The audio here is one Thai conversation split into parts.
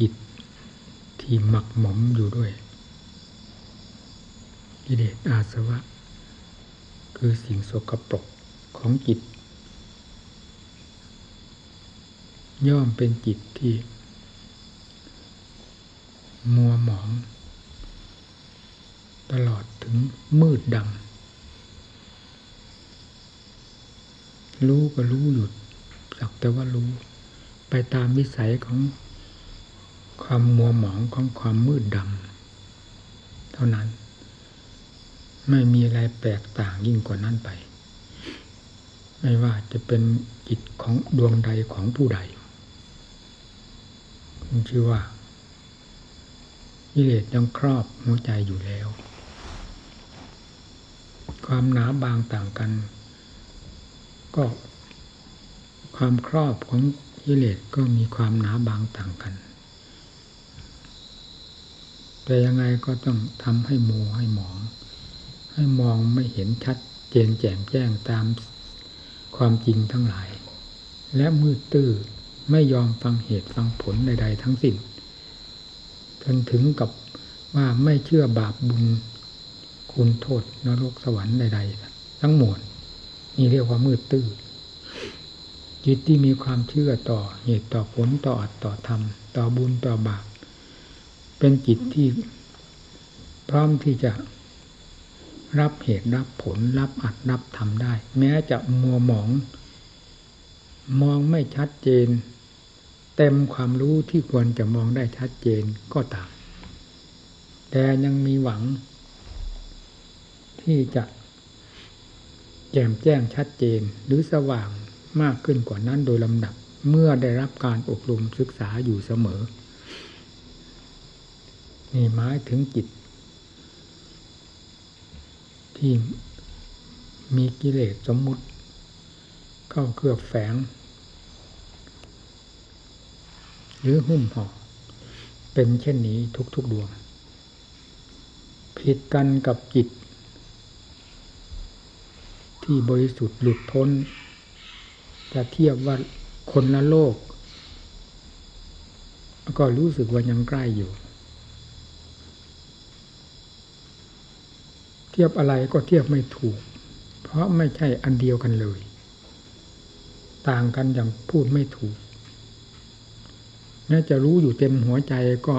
จิตที่หมักหมมอยู่ด้วยกิเลสอาสวะ คือสิ่งสกปรกของจิต ย่อมเป็นจิตที่ มัวหมอง ตลอดถึงมืดดำรู้ก็รู้หยุดสักแต่ว่ารู้ ไปตามวิสัยของ ความมัวหมองของความมืดดำเท่านั้น ไม่มีอะไรแปลกต่างยิ่งกว่านั้นไป ไม่ว่าจะเป็นจิตของดวงใดของผู้ใดคุณชื่อว่ากิเลสยังครอบหัวใจอยู่แล้ว ความหนาบางต่างกัน ก็ความครอบของกิเลสก็มีความหนาบางต่างกัน แต่ยังไงก็ต้องทำให้โมให้หมอง ให้มองไม่เห็นชัดเจนแจ่มแจ้งตามความจริงทั้งหลาย และมืดตื้อไม่ยอมฟังเหตุฟังผลใด ๆ ทั้งสิ้นจนถึงกับว่าไม่เชื่อบาปบุญคุณโทษนรกสวรรค์ใด ๆ ทั้งหมดนี่เรียกว่ามืดตื้อจิตที่มีความเชื่อต่อเหตุต่อผลต่ออัตต่อธรรม ต่อบุญต่อบาป เป็นจิตที่พร้อมที่จะรับเหตุรับผลรับอัดรับทำได้ แม้จะมัวหมอง มองไม่ชัดเจน เต็มความรู้ที่ควรจะมองได้ชัดเจนก็ตาม แต่ยังมีหวัง ที่จะแจ่มแจ้งชัดเจนหรือสว่างมากขึ้นกว่านั้นโดยลำดับ เมื่อได้รับการอบรมศึกษาอยู่เสมอ นี่หมายถึงจิต ที่มีกิเลสสมมุติ เข้าเครือบแฝง หรือหุ้มห่อเป็นเช่นนี้ทุกๆดวง ผิดกันกับจิต ที่บริสุทธิ์หลุดพ้น จะเทียบว่าคนละโลก ก็รู้สึกว่ายังใกล้อยู่ เทียบอะไรก็เทียบไม่ถูก เพราะไม่ใช่อันเดียวกันเลย ต่างกันอย่างพูดไม่ถูกแม้จะรู้อยู่เต็มหัวใจก็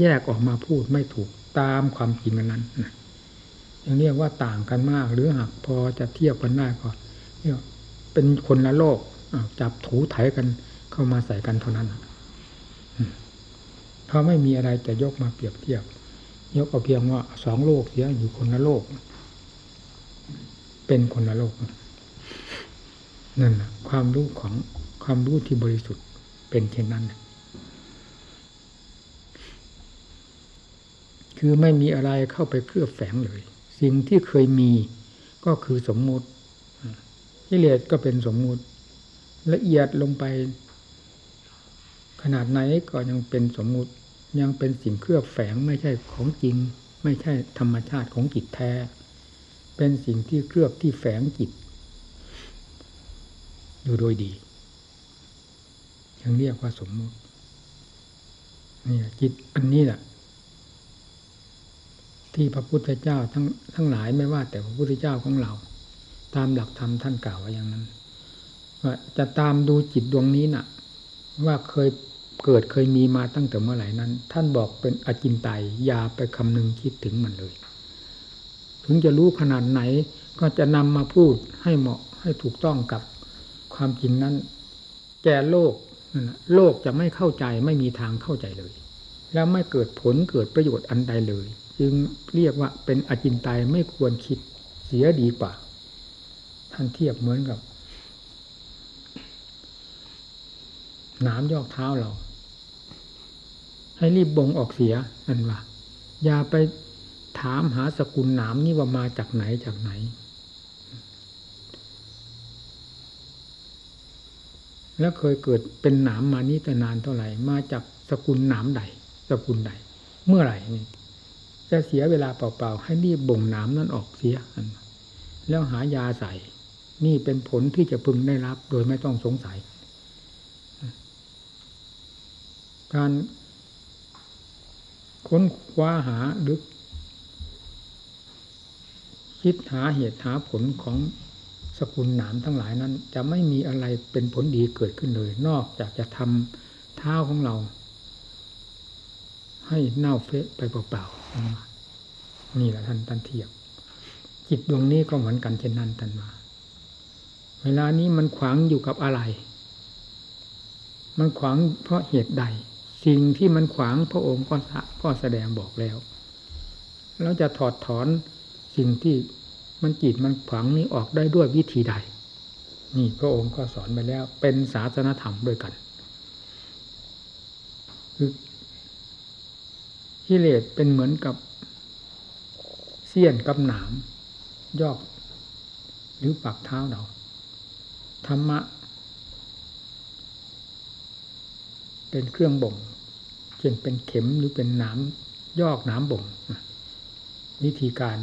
แยกออกมาพูดไม่ถูกตามความจริงนั้นยังเรียกว่าต่างกันมากหรือหากพอจะเทียบกันได้ก็เป็นคนละโลกจับถูไถกันเข้ามาใส่กันเท่านั้นเพราะไม่มีอะไรจะยกมาเปรียบเทียบ ยกเอาเพียงว่าสองโลกเสียอยู่คนละโลก เป็นคนละโลกนั่นแหะความรู้ของความรู้ที่บริสุทธิ์เป็นเช่นนั้น คือไม่มีอะไรเข้าไปเคลือบแฝงเลย สิ่งที่เคยมีก็คือสมมุติกิเลสก็เป็นสมมุติ ละเอียดลงไป ขนาดไหนก็ยังเป็นสมมุติ ยังเป็นสิ่งเคลือบแฝงไม่ใช่ของจริง ไม่ใช่ธรรมชาติของจิตแท้ เป็นสิ่งที่เคลือบที่แฝงจิต อยู่โดยดียังเรียกว่าสมมตินี่จิตอันนี้แหละที่พระพุทธเจ้าทั้งทั้งหลายไม่ว่า แต่พระพุทธเจ้าของเรา ตามหลักธรรมท่านกล่าวไว้อย่างนั้น ว่าจะตามดูจิตดวงนี้นะ่ะ ว่าเคย เกิดเคยมีมาตั้งแต่เมื่อไหร่นั้น ท่านบอกเป็นอจินไตยอย่าไปคำนึงคิดถึงมันเลย ถึงจะรู้ขนาดไหนก็จะนำมาพูดให้เหมาะให้ถูกต้องกับความจริงนั้น แก่โลกโลกจะไม่เข้าใจไม่มีทางเข้าใจเลย แล้วไม่เกิดผลเกิดประโยชน์อันใดเลย จึงเรียกว่าเป็นอจินไตยไม่ควรคิดเสียดีกว่า ท่านเทียบเหมือนกับหนามยอกเท้าเรา ให้รีบบ่งออกเสียนั่นว่าอย่าไปถามหาสกุลหนามนี่ว่ามาจากไหนจากไหน แล้วเคยเกิดเป็นหนามมานี้แต่นานเท่าไหร่ มาจากสกุลหนามใด สกุลใด เมื่อไหร่นี่จะเสียเวลาเปล่าๆ ให้รีบบ่งหนามนั้นออกเสียแล้วหายาใส่ นี่เป็นผลที่จะพึงได้รับโดยไม่ต้องสงสัย การ ค้นคว้าหาหรือคิดหาเหตุหาผลของสกุลหนามทั้งหลายนั้น จะไม่มีอะไรเป็นผลดีเกิดขึ้นเลย นอกจากจะทำเท้าของเรา ให้เน่าเฟะไปเปล่าๆนี่แหละท่านท่านเทียบจิตดวงนี้ก็เหมือนกันเช่นนั้นท่านมาเวลานี้มันขวางอยู่กับอะไร มันขวางเพราะเหตุใด สิ่งที่มันขวางพระองค์ก็ก็แสดงบอกแล้วแล้วจะถอดถอนสิ่งที่มันจิตมันขวางนี้ออกได้ด้วยวิธีใด นี่พระองค์ก็สอนไปแล้ว เป็นศาสนธรรมด้วยกันคือกิเลสเป็นเหมือนกับเสี้ยนกับหนาม ยอก หรือปักเท้าเราธรรมะ เป็นเครื่องบ่ง ช่นเป็นเข็มหรือเป็นน้ำยอกน้ำบ่งวิธีการ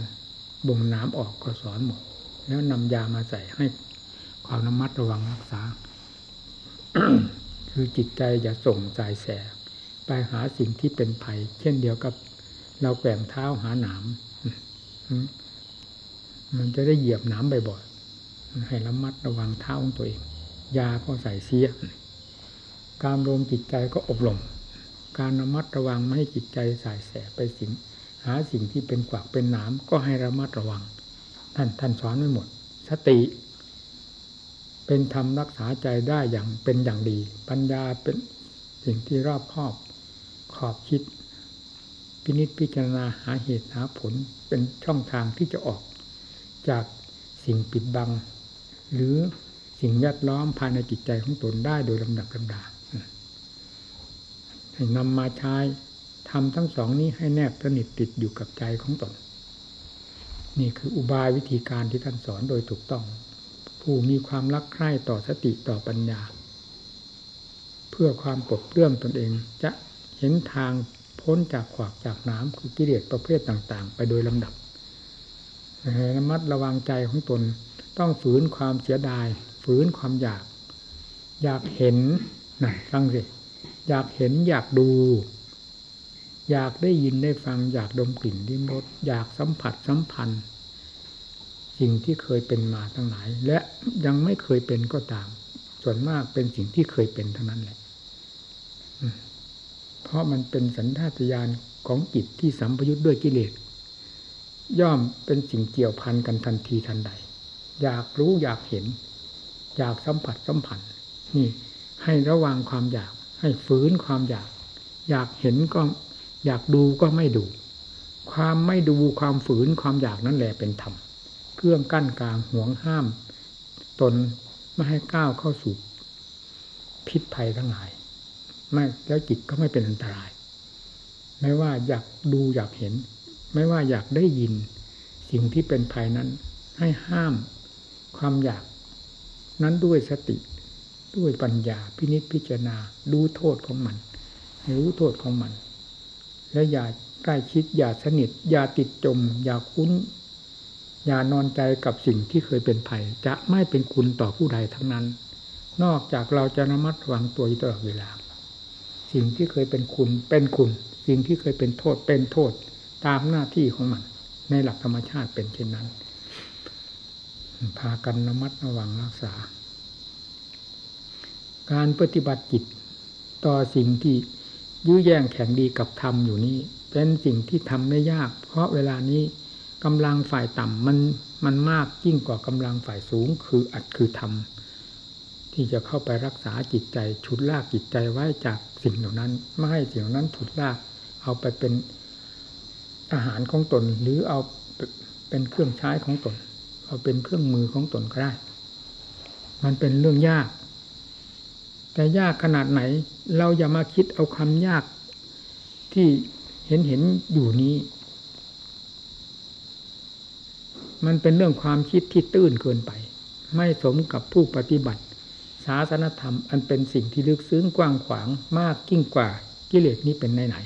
บ่งน้ำออกก็สอนหมด แล้วนำยามาใส่ให้ความระมัดระวังรักษา คือจิตใจอย่าส่งสายแส ไปหาสิ่งที่เป็นภัย เช่นเดียวกับเราแกว่งเท้าหาหนามมันจะได้เหยียบหนามบ่อยๆให้ระมัดระวังเท้าของตัวเอง ยาก็ใส่เสีย การรวมจิตใจก็อบรม การระมัดระวังไม่ให้จิตใจสายแสไปสิ่ง หาสิ่งที่เป็นกวักเป็นหนามก็ให้ระมัดระวัง ท่านท่านสอนไว้หมด สติ เป็นธรรมรักษาใจได้อย่างเป็นอย่างดี ปัญญาเป็นสิ่งที่รอบคอบขอบคิด พินิจพิจารณาหาเหตุหาผลเป็นช่องทางที่จะออก จากสิ่งปิดบัง หรือสิ่งแวดล้อมภายในจิตใจของตนได้โดยลำดับลำดา ให้นำมาใช้ทำทั้งสองนี้ให้แนบสนิทติดอยู่กับใจของตน นี่คืออุบายวิธีการที่ท่านสอนโดยถูกต้อง ผู้มีความรักใคร่ต่อสติต่อปัญญา เพื่อความปลดเปลื้องตนเองจะเห็นทางพ้นจากขวากจากน้ำคือกิเลสประเภทต่างๆ ไปโดยลำดับระมัดระวังใจของตนต้องฝืนความเสียดาย ฝืนความอยาก อยากเห็นนะฟังสิ อยากเห็นอยากดู อยากได้ยินได้ฟัง อยากดมกลิ่นดิ้มรสอยากสัมผัสสัมพันธ์ สิ่งที่เคยเป็นมาทั้งหลาย และยังไม่เคยเป็นก็ตาม ส่วนมากเป็นสิ่งที่เคยเป็นเท่านั้นแหละเพราะมันเป็นสัญชาตญาณของจิตที่สัมพยุตด้วยกิเลสย่อมเป็นสิ่งเกี่ยวพันกันทันทีทันใด อยากรู้อยากเห็น อยากสัมผัสสัมผัสนี่ให้ระวังความอยาก ให้ฝืนความอยาก อยากเห็นก็อยากดูก็ไม่ดู ความไม่ดูความฝืนความอยากนั่นแหละเป็นธรรมเครื่องกั้นกลางห่วงห้าม ตนไม่ให้ก้าวเข้าสู่พิษภัยทั้งหลาย ไม่แล้วจิตก็ไม่เป็นอันตราย ไม่ว่าอยากดูอยากเห็น ไม่ว่าอยากได้ยิน สิ่งที่เป็นภัยนั้น ให้ห้ามความอยากนั้นด้วยสติ ด้วยปัญญาพินิจพิจารณาดูโทษของมัน รู้โทษของมัน และอย่าใกล้ชิดอย่าสนิท อย่าติดจม อย่าคุ้น อย่านอนใจกับสิ่งที่เคยเป็นภัย จะไม่เป็นคุณต่อผู้ใดทั้งนั้น นอกจากเราจะระมัดระวังตัวอยู่ตลอดเวลา สิ่งที่เคยเป็นคุณเป็นคุณ สิ่งที่เคยเป็นโทษเป็นโทษ ตามหน้าที่ของมัน ในหลักธรรมชาติเป็นเช่นนั้น พากันระมัดระวังรักษา การปฏิบัติจิตต่อสิ่งที่ยื้อแย่งแข่งดีกับธรรมอยู่นี้ เป็นสิ่งที่ทำได้ยาก เพราะเวลานี้กำลังฝ่ายต่ำมันมันมากยิ่งกว่ากำลังฝ่ายสูง คืออัดคือธรรมที่จะเข้าไปรักษาจิตใจฉุดลากจิตใจไว้จากสิ่งเหล่านั้น ไม่ให้สิ่งเหล่านั้นฉุดลากเอาไปเป็นอาหารของตน หรือเอาเป็นเครื่องใช้ของตน เอาเป็นเครื่องมือของตนก็ได้ มันเป็นเรื่องยาก แต่ยากขนาดไหน เราอย่ามาคิดเอาความยากที่เห็นเห็นอยู่นี้ มันเป็นเรื่องความคิดที่ตื้นเกินไป ไม่สมกับผู้ปฏิบัติ ศาสนธรรม อันเป็นสิ่งที่ลึกซึ้งกว้างขวางมากยิ่งกว่ากิเลสนี้เป็นไหนไหน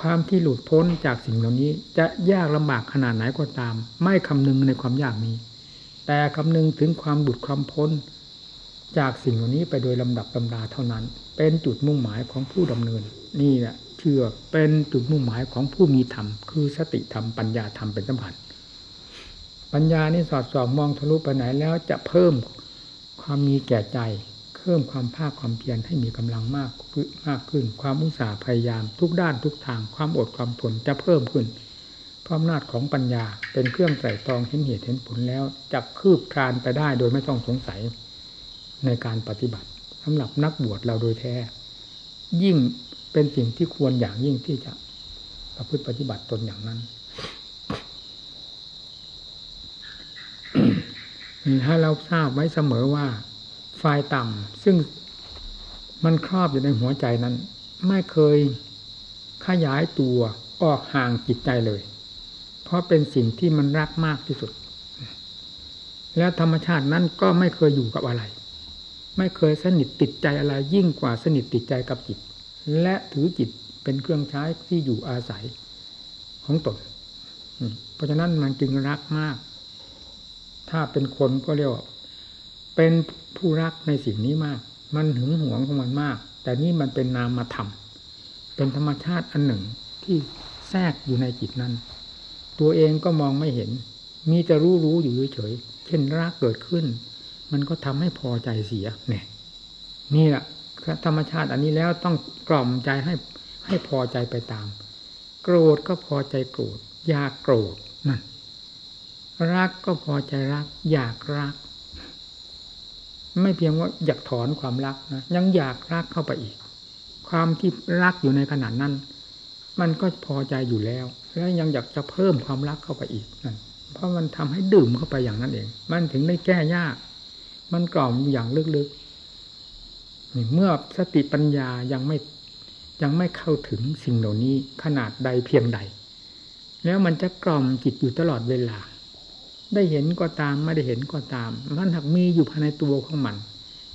ความที่หลุดพ้นจากสิ่งเหล่านี้ จะยากลำบากขนาดไหนก็ตาม ไม่คำนึงในความยากนี้ แต่คำนึงถึงความบุดความพ้น จากสิ่งเหล่านี้ไปโดยลำดับตำราเท่านั้น เป็นจุดมุ่งหมายของผู้ดำเนิน นี่แหละเชื่อเป็นจุดมุ่งหมายของผู้มีธรรม คือสติธรรมปัญญาธรรมเป็นสำคัญปัญญานี่สอดส่องมองทะลุไปไหนแล้วจะเพิ่มความมีแก่ใจเพิ่มความภาคความเพียรให้มีกำลังมากมากขึ้น ความอุตสาห์พยายามทุกด้านทุกทาง ความอดความทนจะเพิ่มขึ้นพราะอำนาจของปัญญาเป็นเครื่องไตร่ตองเห็นเหตุเห็นผลแล้วจะคืบคลานไปได้โดยไม่ต้องสงสัย ในการปฏิบัติสำหรับนักบวชเราโดยแท้ ยิ่งเป็นสิ่งที่ควรอย่างยิ่งที่จะประพฤติปฏิบัติตนอย่างนั้นถ้าเราทราบไว้เสมอว่าฝ่ายต่ำซึ่งมันครอบอยู่ในหัวใจนั้น ไม่เคยขยายตัวออกห่างจิตใจเลย เพราะเป็นสิ่งที่มันรักมากที่สุด แล้วธรรมชาตินั้นก็ไม่เคยอยู่กับอะไร ไม่เคยสนิทติดใจอะไรยิ่งกว่าสนิทติดใจกับจิต และถือจิตเป็นเครื่องใช้ที่อยู่อาศัยของตนเพราะฉะนั้นมันจึงรักมาก ถ้าเป็นคนก็เรียกว่าเป็นผู้รักในสิ่งนี้มาก มันหึงหวงของมันมาก แต่นี่มันเป็นนามธรรมเป็นธรรมชาติอันหนึ่งที่แทรกอยู่ในจิตนั้น ตัวเองก็มองไม่เห็น มีแต่รู้รู้อยู่เฉย เช่นรักเกิดขึ้น มันก็ทำให้พอใจเสียเนี่ยนี่แหละธรรมชาติอันนี้แล้วต้องกล่อมใจให้ให้พอใจไปตาม โกรธก็พอใจโกรธอยากโกรธนั่นรักก็พอใจรัก อยากรัก ไม่เพียงว่าอยากถอนความรักนะยังอยากรักเข้าไปอีก ความที่รักอยู่ในขณะนั้น มันก็พอใจอยู่แล้ว แล้วยังอยากจะเพิ่มความรักเข้าไปอีกนั่นเพราะมันทำให้ดื่มเข้าไปอย่างนั้นเอง มันถึงได้แก้ยาก มันกล่อมอย่างลึกๆเมื่อสติปัญญายังไม่ยังไม่เข้าถึงสิ่งเหล่านี้ขนาดใดเพียงใด แล้วมันจะกล่อมจิตอยู่ตลอดเวลา ได้เห็นก็ตามไม่ได้เห็นก็ตาม มันหักมีอยู่ภายในตัวของมัน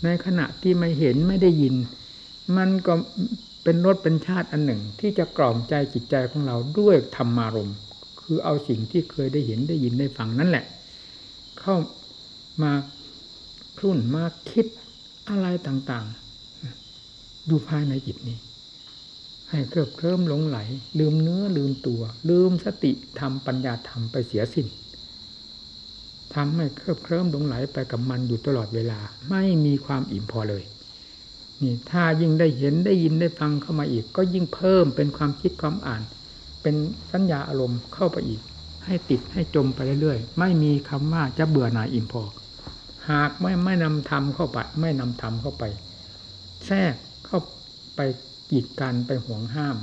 ในขณะที่ไม่เห็นไม่ได้ยิน มันก็เป็นรสเป็นชาติอันหนึ่ง ที่จะกล่อมใจจิตใจของเราด้วยธรรมารมคือเอาสิ่งที่เคยได้เห็นได้ยินได้ฟังนั่นแหละ เข้ามา ครุ่นมาคิดอะไรต่างๆ อยู่ภายในจิตนี้ ให้เคลิบเคลิ้มหลงไหล ลืมเนื้อลืมตัว ลืมสติธรรมปัญญาธรรมไปเสียสิ้นทำให้เคลิบเคลิ้มหลงไหลไปกับมันอยู่ตลอดเวลา ไม่มีความอิ่มพอเลยนี่ถ้ายิ่งได้เห็นได้ยินได้ฟังเข้ามาอีก ก็ยิ่งเพิ่มเป็นความคิดความอ่าน เป็นสัญญาอารมณ์เข้าไปอีก ให้ติดให้จมไปเรื่อยๆ ไม่มีคำว่าจะเบื่อหน่ายอิ่มพอ หากไม่ไม่นำธรรมเข้าไป ไม่นำธรรมเข้าไป แทรกเข้าไปกีดกันไปห่วงห้าม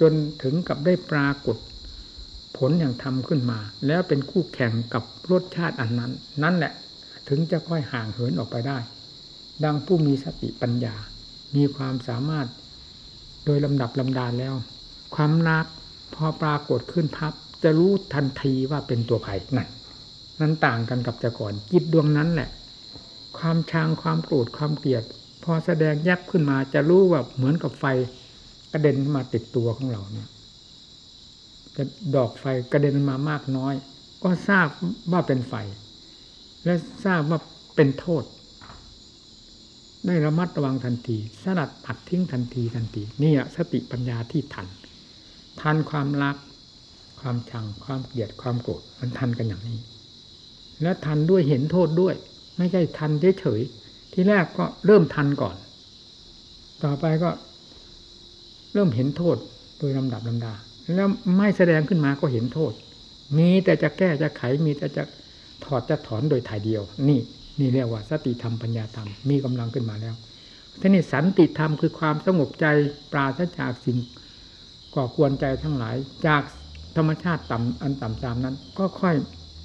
จนถึงกับได้ปรากฏ ผลอย่างทำขึ้นมา แล้วเป็นคู่แข่งกับรสชาติอันนั้น นั่นแหละถึงจะค่อยห่างเหินออกไปได้ ดังผู้มีสติปัญญา มีความสามารถโดยลำดับลำดานแล้ว ความนักพอปรากฏขึ้นพับ จะรู้ทันทีว่าเป็นตัวไผ่นั่นนั้นต่างกันกับแต่ก่อนจิตดวงนั้นแหละ ความชางความโกรธความเกลียด พอแสดงแยบขึ้นมาจะรู้ว่าเหมือนกับไฟกระเด็นมาติดตัวของเราเนี่ยดอกไฟกระเด็นมามากน้อย ก็ทราบว่าเป็นไฟ และทราบว่าเป็นโทษ ได้ระมัดระวังทันทีสลัดปัดทิ้งทันทีทันทีนี่สติปัญญาที่ทัน ทันความรัก ความชังความเกลียดความโกรธมันทันกันอย่างนี้ และทันด้วยเห็นโทษด้วย ไม่ใช่ทันเฉยๆที่แรกก็เริ่มทันก่อน ต่อไปก็ เริ่มเห็นโทษโดยลำดับลำดา แล้วไม่แสดงขึ้นมาก็เห็นโทษ มีแต่จะแก้จะไขมีแต่จะถอดจะถอนโดยถ่ายเดียว นี่นี่เรียกว่าสติธรรมปัญญาธรรมมีกำลังขึ้นมาแล้วทีนี้สันติธรรมคือความสงบใจปราศจากสิ่งก่อควรใจทั้งหลาย จากธรรมชาติต่ำอันต่ำตามนั้น ก็ค่อย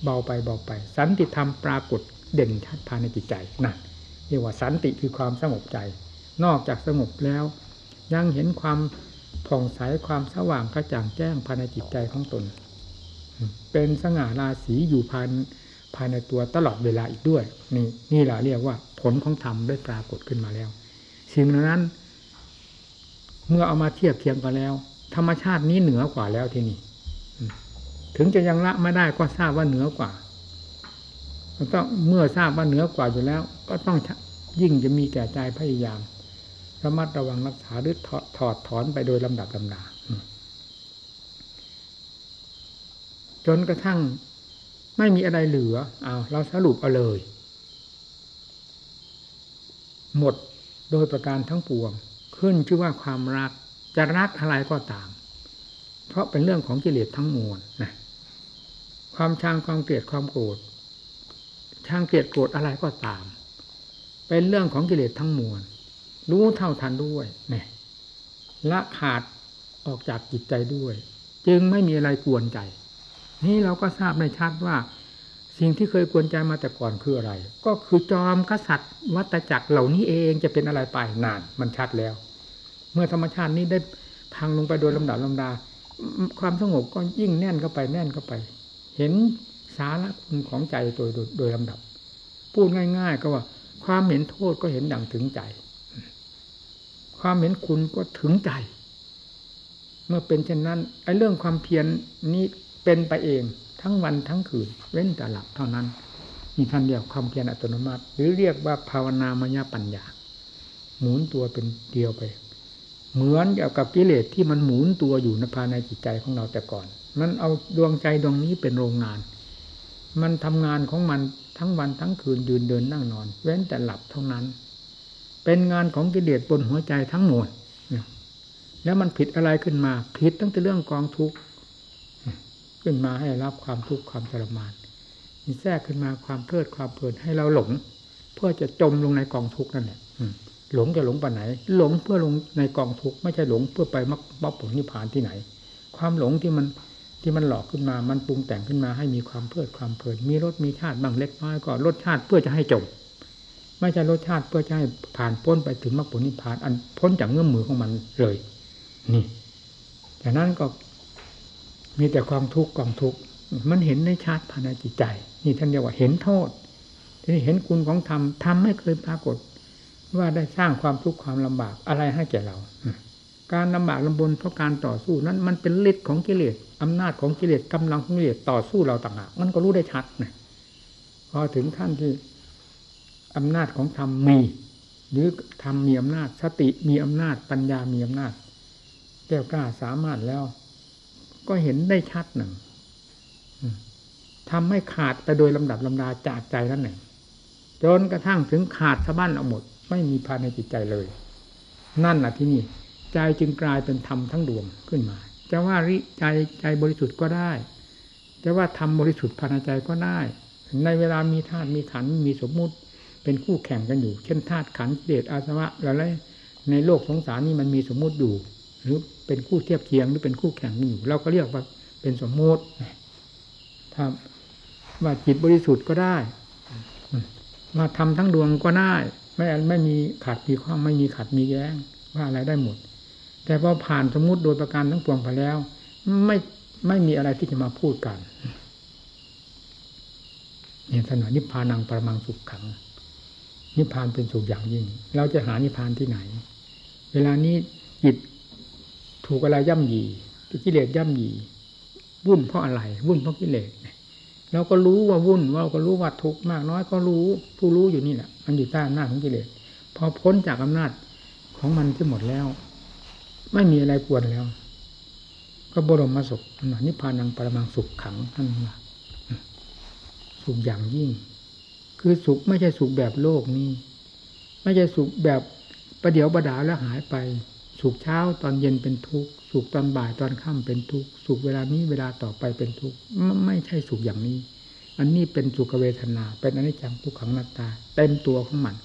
เบาไปเบาไป สันติธรรมปรากฏ เด่นชัดภายในจิตใจนั่นเรียกว่าสันติคือความสงบใจ นอกจากสงบแล้ว ยังเห็นความผ่องใสความสว่างกระจ่างแจ้งภายในจิตใจของตน เป็นสง่าราศีอยู่ภายภายในตัวตลอดเวลาอีกด้วย นี่นี่แหละเรียกว่าผลของธรรมได้ปรากฏขึ้นมาแล้ว สิ่งนั้น เมื่อเอามาเทียบเทียงกันแล้ว ธรรมชาตินี้เหนือกว่าแล้วที่นี่ถึงจะยังละไม่ได้ก็ทราบว่าเหนือกว่า ต้องเมื่อทราบว่าเหนือกว่าอยู่แล้ว ก็ต้องยิ่งจะมีแก่ใจพยายามระมัดระวังรักษาหรือถอดถอนไปโดยลำดับลำดาจนกระทั่งไม่มีอะไรเหลือเอาเราสรุปเอาเลย หมดโดยประการทั้งปวง ขึ้นชื่อว่าความรักจะรักอะไรก็ตาม เพราะเป็นเรื่องของกิเลสทั้งมวลนะความชังความเกลียดความโกรธ ชังเกลียดโกรธอะไรก็ตาม เป็นเรื่องของกิเลสทั้งมวล รู้เท่าทันด้วยเนี่ยละขาดออกจากจิตใจด้วย จึงไม่มีอะไรกวนใจ นี่เราก็ทราบในชัดว่า สิ่งที่เคยกวนใจมาแต่ก่อนคืออะไร ก็คือจอมกษัตริย์ วัตจักรเหล่านี้เองจะเป็นอะไรไปนานมันชัดแล้ว เมื่อธรรมชาตินี้ได้พังลงไปโดยลำดับลำดา ความสงบก็ยิ่งแน่นเข้าไปแน่นเข้าไป เห็น สาระคุณของใจโดยโดยลำดับ พูดง่าย ๆ ก็ว่า ความเห็นโทษก็เห็นดังถึงใจ ความเห็นคุณก็ถึงใจ เมื่อเป็นเช่นนั้นไอ้เรื่องความเพียรนี้เป็นไปเองทั้งวันทั้งคืน เว้นแต่หลับเท่านั้นนี่ท่านเรียกความเพียรอัตโนมัติ หรือเรียกว่าภาวนามยปัญญา หมุนตัวเป็นเดียวไป เหมือนกับกิเลสที่มันหมุนตัวอยู่ในภายในจิตใจของเราแต่ก่อน มันเอาดวงใจดวงนี้เป็นโรงงาน มันทำงานของมันทั้งวันทั้งคืนยืนเดินนั่งนอน เว้นแต่หลับเท่านั้น เป็นงานของกิเลสบนหัวใจทั้งหมดแล้วมันผิดอะไรขึ้นมา ผิดตั้งแต่เรื่องกองทุกข์ขึ้นมาให้รับความทุกข์ความทรมานมีแทรกขึ้นมาความเพลิดความเพลินให้เราหลง เพื่อจะจมลงในกองทุกข์นั่นแหละหลงจะหลงไปไหน หลงเพื่อลงในกองทุกข์ไม่ใช่หลงเพื่อไปมรรคผลนิพพานที่ไหน ความหลงที่มัน ที่มันหลอกขึ้นมา มันปรุงแต่งขึ้นมาให้มีความเพลิดความเพลิน มีรสมีชาติบางเล็กน้อยก็รสชาติเพื่อจะให้จบ ไม่ใช่รสชาติเพื่อจะให้ผ่านพ้นไปถึงมรรคผลนิพพาน อันพ้นจากเงื่อมมือของมันเลย นี่จากนั้นก็มีแต่ความทุกข์กองทุกข์ มันเห็นในชาติภายในจิตใจ นี่ท่านเรียกว่าเห็นโทษ ทีนี้เห็นคุณของธรรม ธรรมไม่เคยปรากฏ ว่าได้สร้างความทุกข์ความลำบากอะไรให้แก่เรา การลำบากลำบนเพราะการต่อสู้นั้นมันเป็นฤทธิ์ของกิเลสอำนาจของกิเลสกำลังของกิเลสต่อสู้เราต่างหากมันก็รู้ได้ชัดนะพอถึงขั้นที่อำนาจของธรรมมี หรือธรรมมีอำนาจสติมีอำนาจปัญญามีอำนาจแก้วกล้าสามารถแล้ว ก็เห็นได้ชัดหนึ่งทำให้ขาดไปโดยลำดับลำดาจากใจนั่นหนึ่งจนกระทั่งถึงขาดสะบั้นเอาหมด ไม่มีภายในจิตใจเลย นั่นแหะที่นี่ ใจจึงกลายเป็นธรรมทั้งดวงขึ้นมา จะว่าริใจใจบริสุทธิ์ก็ได้ จะว่าธรรมบริสุทธิ์ภายในใจก็ได้ ในเวลามีธาตุมีขันมีสมมุติเป็นคู่แข่งกันอยู่ เช่นธาตุขันเดชอาสวะอะไรในโลกสงสารนี้มันมีสมมุติอยู่ หรือเป็นคู่เทียบเคียงหรือเป็นคู่แข่งกันอยู่ เราก็เรียกว่าเป็นสมมติถ้าว่าจิตบริสุทธิ์ก็ได้มาทำทั้งดวงก็ได้ ไม่ไม่มีขาดมีข้อไม่มีขาดมีแย้งว่าอะไรได้หมด แต่พอผ่านสมมุติโดยประการทั้งปวงไปแล้ว ไม่ไม่มีอะไรที่จะมาพูดกันเนี่ยถนนนิพพานังประมังสุขขัง นิพพานเป็นสุขอย่างยิ่ง เราจะหานิพพานที่ไหน เวลานี้จิตถูกอะไรย่ำยีกิเลสย่ำยีวุ่นเพราะอะไร วุ่นเพราะกิเลสเราก็รู้ว่าวุ่นเราก็รู้ว่าทุกข์มากน้อยก็รู้ ผู้รู้อยู่นี่แหละมันอยู่ใต้อำนาจของกิเลสพอพ้นจากอำนาจของมันที่หมดแล้ว ไม่มีอะไรควรแล้ว ก็บรมมาสุขนิพพานังปรมังสุขขังท่านว่าสุขอย่างยิ่ง คือสุขไม่ใช่สุขแบบโลกนี้ ไม่ใช่สุขแบบประเดี๋ยวประดาแล้วหายไป สุขเช้าตอนเย็นเป็นทุกข์ สุขตอนบ่ายตอนค่ำเป็นทุกข์ สุขเวลานี้เวลาต่อไปเป็นทุกข์ไม่ใช่สุขอย่างนี้ อันนี้เป็นสุขเวทนา เป็นอนิจจังทุกขังนัตตา เต็มตัวของมัน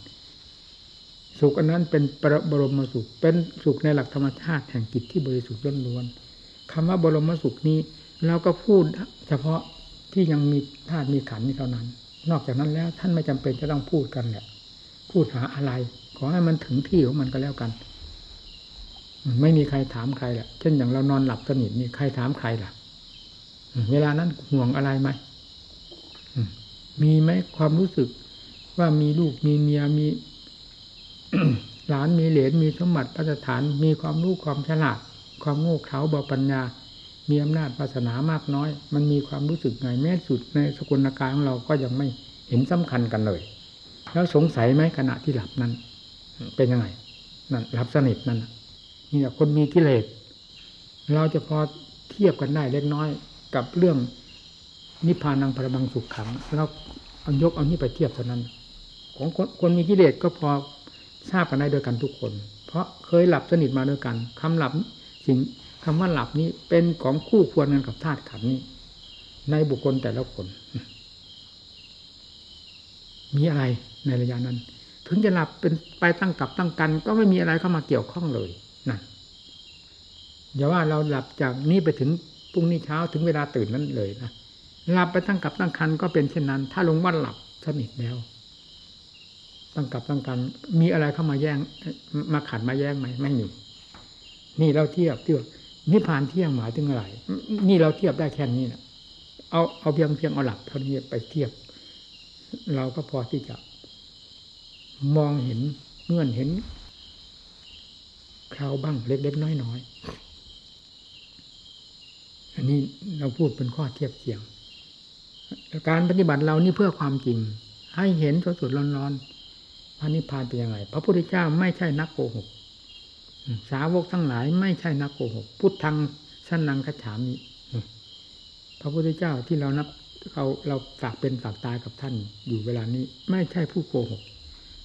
สุขอันนั้นเป็นประบรมสุข เป็นสุขในหลักธรรมชาติแห่งจิตที่บริสุทธิ์ล้วนๆคำว่าบรมสุขนี้เราก็พูดเฉพาะที่ยังมีธาตุมีขันนี้เท่านั้น นอกจากนั้นแล้วท่านไม่จำเป็นจะต้องพูดกันแหละพูดหาอะไร ขอให้มันถึงที่ของมันก็แล้วกัน ไม่มีใครถามใครแหละเช่นอย่างเรานอนหลับสนิทนี่ใครถามใครล่ะเวลานั้นห่วงอะไรไหมมีไหมความรู้สึกว่ามีลูกมีเมียมี หลานมีเหลนมีสมบัติปัจฐาน มีความรู้ความฉลาด ความโง่เขลาบาปัญญา มีอำนาจศาสนามากน้อย มันมีความรู้สึกไงแม้สุดในสกุลกายของเราก็ยังไม่เห็นสำคัญกันเลย แล้วสงสัยไหมขณะที่หลับนั้น เป็นยังไงนั่นหลับสนิทนั่นนี่แหละคนมีกิเลสเราจะพอเทียบกันได้เล็กน้อยกับเรื่องนิพพานังพระบังสุขขังเราเอายกเอานี่ไปเทียบเท่านั้น ของคนคนมีกิเลสก็พอ ทราบกันได้ด้วยกันทุกคน เพราะเคยหลับสนิทมาด้วยกันคำหลับสิ่งคำว่าหลับนี้เป็นของคู่ควรกันกับธาตุขันนี้ ในบุคคลแต่ละคน มีอะไรในระยะนั้น ถึงจะหลับเป็นไปตั้งกับตั้งกัน ก็ไม่มีอะไรเข้ามาเกี่ยวข้องเลยนะอย่าว่าเราหลับจากนี้ไปถึงพรุ่งนี้เช้าถึงเวลาตื่นนั้นเลยนะหลับไปตั้งกับตั้งคันก็เป็นเช่นนั้น ถ้าลงว่าหลับสนิทแล้ว ตั้งกับตั้งกัน มีอะไรเข้ามาแย่ง มาขัดมาแย่งไหมไม่มี นี่เราเทียบเทียบนิพพานเที่ยงหมายถึงอะไร นี่เราเทียบได้แค่นี้นะเอาเอาเพียงเพียงเอาหลับเท่านี้ไปเทียบ เราก็พอที่จะ มองเห็นเงื่อนเห็นคราวบ้างเล็กๆน้อยๆอันนี้เราพูดเป็นข้อเทียบเคียง การปฏิบัติเรานี่เพื่อความจริง ให้เห็นสดๆร้อนๆ ระนิพพานเป็นยังไง พระพุทธเจ้าไม่ใช่นักโกหก สาวกทั้งหลายไม่ใช่นักโกหก พุทธังสันนังคฉามิพระพุทธเจ้าที่เรานับเราเราฝากเป็นฝากตายกับท่านอยู่เวลานี้ ไม่ใช่ผู้โกหก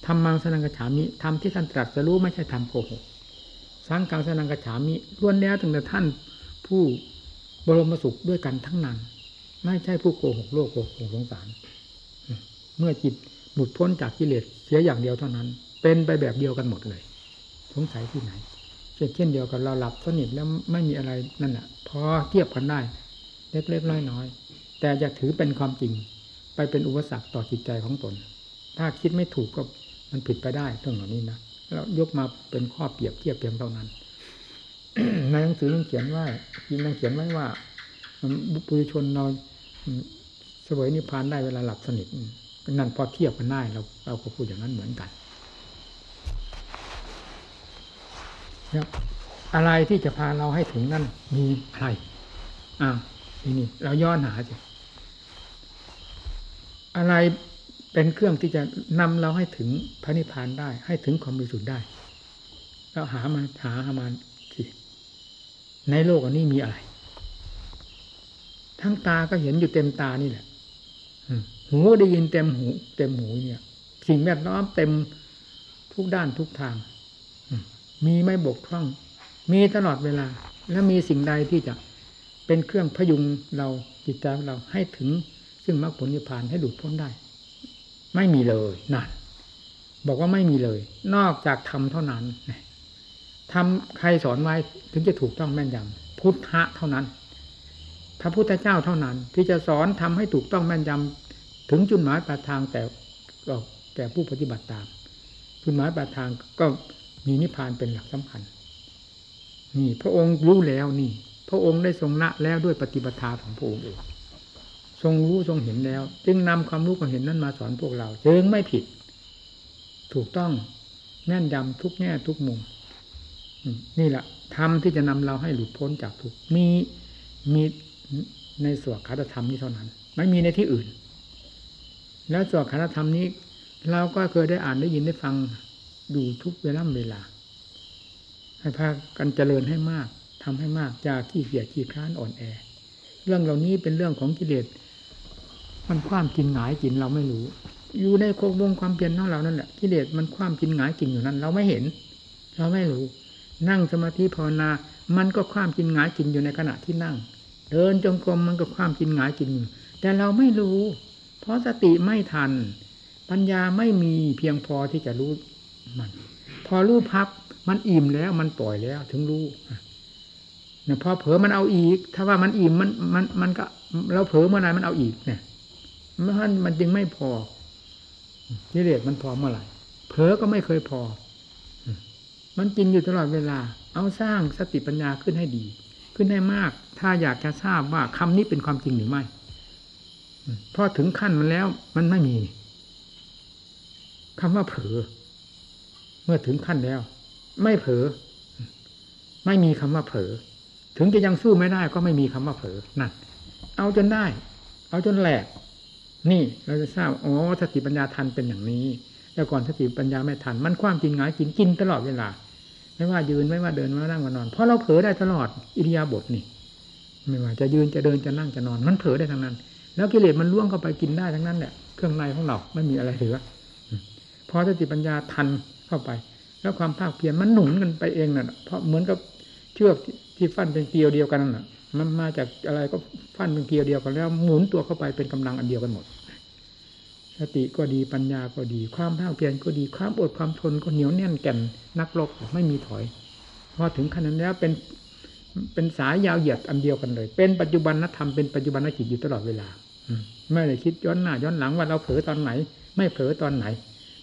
ทำมังสนังกฉามิทำที่ท่านตรัสรู้ไม่ใช่ทำโกหกสังกังสนังกฉามิล้วนแล้วตั้งแต่ท่านผู้บรมสุขด้วยกันทั้งนั้น ไม่ใช่ผู้โกหกโลกโกหกสงสาร เมื่อจิตหมุดพ้นจากกิเลส สียอย่างเดียวเท่านั้น เป็นไปแบบเดียวกันหมดเลย สงสัยที่ไหนเช่นเดียวกับเราหลับสนิทแล้วไม่มีอะไรนั่นแหะพอเทียบกันได้ เล็กๆน้อยๆแต่จะถือเป็นความจริง ไปเป็นอุปสรรคต่อจิตใจของตน ถ้าคิดไม่ถูกก็มันผิดไปได้เรื่องเหล่านี้นะแล้วยกมาเป็นข้อเปรียบเทียบเพียงเท่านั้น ในหนังสือยังเขียนว่ายินยังเขียนไว้ว่าบุรุชนเราสวยนิพพานได้เวลาหลับสนิท นั่นพอเทียบกันได้เราเราก็พูดอย่างนั้นเหมือนกันอะไรที่จะพาเราให้ถึงนั่นมีอะไรอ้าวนี่นี่เราย้อนหาสิอะไรเป็นเครื่องที่จะนำเราให้ถึงพระนิพพานได้ ให้ถึงความบริสุทธิ์ได้เราหามาหาหามาสิในโลกอันนี้มีอะไร ทั้งตาก็เห็นอยู่เต็มตานี่แหละ หูได้ยินเต็มหู เต็มหูเนี่ย สิ่งแวดล้อมเต็มทุกด้านทุกทาง มีไม่บกพร่อง มีตลอดเวลา และมีสิ่งใดที่จะเป็นเครื่องพยุงเราจิตใจเราให้ถึง ซึ่งมรรคผลนิพพานให้หลุดพ้นได้ ไม่มีเลยนั่นบอกว่าไม่มีเลย นอกจากทำเท่านั้นทำใครสอนไว้ถึงจะถูกต้องแม่นยำพุทธะเท่านั้น พระพุทธเจ้าเท่านั้น ที่จะสอนทำให้ถูกต้องแม่นยำ ถึงจุดหมายปลายทางแต่ก็แก่ผู้ปฏิบัติตาม จุดหมายปลายทางก็มีนิพพานเป็นหลักสำคัญ นี่พระองค์รู้แล้วนี่ พระองค์ได้ทรงละแล้วด้วยปฏิบัติของพระองค์เองทรงรู้ทรงเห็นแล้ว จึงนำความรู้ความเห็นนั้นมาสอนพวกเราจึงไม่ผิด ถูกต้องแน่นยำทุกแง่ทุกมุม นี่แหละธรรมที่จะนำเราให้หลุดพ้นจากทุกมีมีในสวดคาถธรรมนี้เท่านั้น ไม่มีในที่อื่น แล้วสวดคาถธรรมนี้ เราก็เคยได้อ่านได้ยินได้ฟังดูทุกเวลาเวลา ให้พากันเจริญให้มากทำให้มากจากขี้เกียจขี้คร้านอ่อนแอ เรื่องเหล่านี้เป็นเรื่องของกิเลสมันความกินหงายกินเราไม่รู้ อยู่ในโคกวงความเพียรของเรานั่นแหละกิเลสมันความกินหงายกินอยู่นั้น เราไม่เห็น เราไม่รู้ นั่งสมาธิภาวนา มันก็ความกินหงายกินอยู่ในขณะที่นั่ง เดินจงกรมมันก็ความกินหงายกินอยู่แต่เราไม่รู้ ราะสติไม่ทัน ปัญญาไม่มีเพียงพอที่จะรู้มัน พอรู้พับมันอิ่มแล้วมันปล่อยแล้วถึงรู้เนี่ยพอเผลอมันเอาอีก ถ้าว่ามันอิ่มมันมันมันก็เราเผลอเมื่อไหร่มันเอาอีกเนี่ยมันมันจึงไม่พอกิเลสมันพอเมื่อไหร่เผลอก็ไม่เคยพอ มันกินอยู่ตลอดเวลา เอาสร้างสติปัญญาขึ้นให้ดี ขึ้นให้มาก ถ้าอยากจะทราบว่าคำนี้เป็นความจริงหรือไม่ พอถึงขั้นมันแล้ว มันไม่มีคำว่าเผลอเมื่อถึงขั้นแล้ว ไม่เผลอไม่มีคำว่าเผลอถึงจะยังสู้ไม่ได้ก็ไม่มีคำว่าเผลอนั่นเอาจนได้ เอาจนแหลก นี่เราจะทราบอ๋อสติปัญญาทันเป็นอย่างนี้ แต่ก่อนสติปัญญาไม่ทัน มันความกินงายกินกินตลอดเวลา ไม่ว่ายืนไม่ว่าเดินไม่ว่านั่งว่านอน เพราะเราเผลอได้ตลอดอิริยาบถนี่ ไม่ว่าจะยืนจะเดินจะนั่งจะนอน มันเผลอได้ทั้งนั้น แล้วกิเลสมันล่วงเข้าไปกินได้ทั้งนั้นแหละเครื่องในของเราไม่มีอะไรเหลือพอสติปัญญาทันเข้าไป แล้วความภาคเพียรมันหนุนกันไปเองน่ะ เพราะเหมือนกับเชือกที่ฟันเป็นเกลียวเดียวกันน่ะ มันมาจากอะไรก็ฟันเป็นเกลียวเดียวกันแล้วหมุนตัวเข้าไปเป็นกำลังอันเดียวกันหมด สติก็ดีปัญญาก็ดี ความภาคเพียรก็ดีความอดความทนก็เหนียวแน่นแก่นนักรบไม่มีถอยพอถึงขนาดนี้เป็นเป็นสายยาวเหยียดอันเดียวกันเลย เป็นปัจจุบันนธรรมเป็นปัจจุบันนจิตอยู่ตลอดเวลา ไม่ได้คิดย้อนหน้าย้อนหลังว่าเราเผลอตอนไหน ไม่เผลอตอนไหน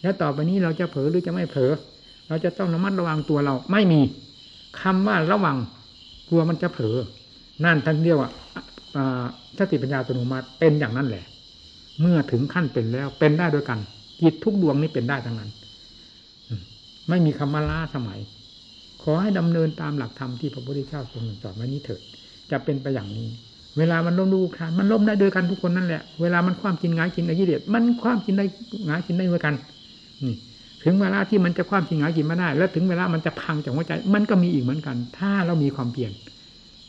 แล้วต่อไปนี้เราจะเผลอหรือจะไม่เผลอ เราจะต้องระมัดระวังตัวเราไม่มีคำว่าระวังกลัวมันจะเผลอนั่นท่านเรียกว่าสติปัญญาอัตโนมัติเป็นอย่างนั้นแหละ เมื่อถึงขั้นเป็นแล้วเป็นได้ด้วยกันจิตทุกดวงนี้เป็นได้ทั้งนั้น ไม่มีคำว่าล้าสมัย ขอให้ดำเนินตามหลักธรรมที่พระพุทธเจ้าทรงสอนไว้นี้เถิดจะเป็นไปอย่างนี้ เวลามันล้มดูคานมันล้มได้ด้วยกันทุกคนนั่นแหละ เวลามันความกินงายกินในกิเลสมันความกินได้งายกินได้ด้วยกัน นี่ ถึงเวลาที่มันจะความกินงายกินไม่ได้ แล้วถึงเวลามันจะพังจากหัวใจ มันก็มีอีกเหมือนกัน ถ้าเรามีความเปลี่ยน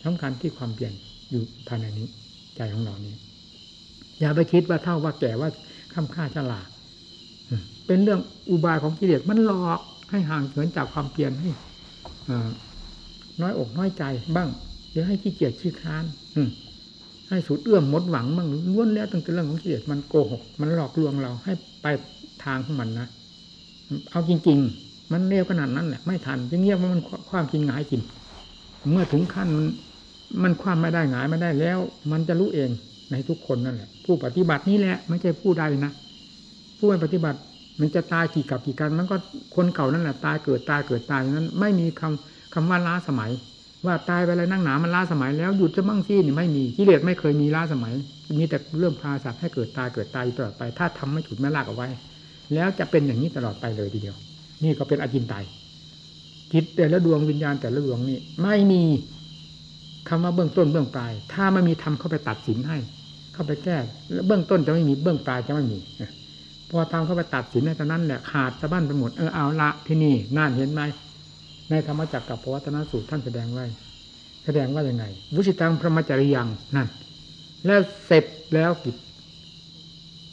สำคัญที่ความเปลี่ยนอยู่ภายในนี้ ใจของเรานี้ อย่าไปคิดว่าเท่าว่าแก่ว่าค้ำค่าฉลาดเป็นเรื่องอุบายของกิเลสมันหลอกให้ห่างเหินจากความเปลี่ยนให้น้อยอกน้อยใจบ้างหรือให้ขี้เกียจขี้ค้าน ให้สุดเอื้อมมดหวังบ้างล้วนแล้วตั้งแต่เรื่องของกิเลสมันโกหก มันหลอกลวงเราให้ไปทางของมันนะเอาจริง ๆ มันเร็วขนาดนั้นแหละไม่ทันจึงเงียบว่ามันความจริงหงายจริงเมื่อถึงขั้นมันมันความไม่ได้หงายไม่ได้แล้ว มันจะรู้เองในทุกคนนั่นแหละ ผู้ปฏิบัตินี่แหละไม่ใช่ผู้ใดนะผู้ปฏิบัติมันจะตายกี่กับกี่กัน มันก็คนเก่านั่นแหละตายเกิดตายเกิดตายนั้น ไม่มีคำคำว่าล้าสมัย ว่าตายไปแล้วนั่งหนามันล้าสมัยแล้วหยุดจะมั่งซี่นี่ไม่มีกิเลสไม่เคยมีล้าสมัย มีแต่เรื่องพาสัตว์ให้เกิดตายเกิดตายตลอดไป ถ้าทำไม่ฉุดไม่ลากเอาไว้ แล้วจะเป็นอย่างนี้ตลอดไปเลยทีเดียว นี่ก็เป็นอจินไตยจิตแต่ละดวงวิญญาณแต่ละดวงนี่ไม่มีคำว่าเบื้องต้นเบื้องปลาย ถ้าไม่มีทำเข้าไปตัดสินให้ เข้าไปแก้แล้วเบื้องต้นจะไม่มีเบื้องปลายจะไม่มีพอทำเข้าไปตัดสินในตอนนั้นแหละขาดสะบั้นไปหมดเออเอาละที่นี่น่านเห็นไหม ในธรรมจักรกับพวัตนสูตรท่านแสดงไว้ แสดงว่ายังไง วุชิตังพระมจริยังนั่นแล้วเสร็จแล้วกิจ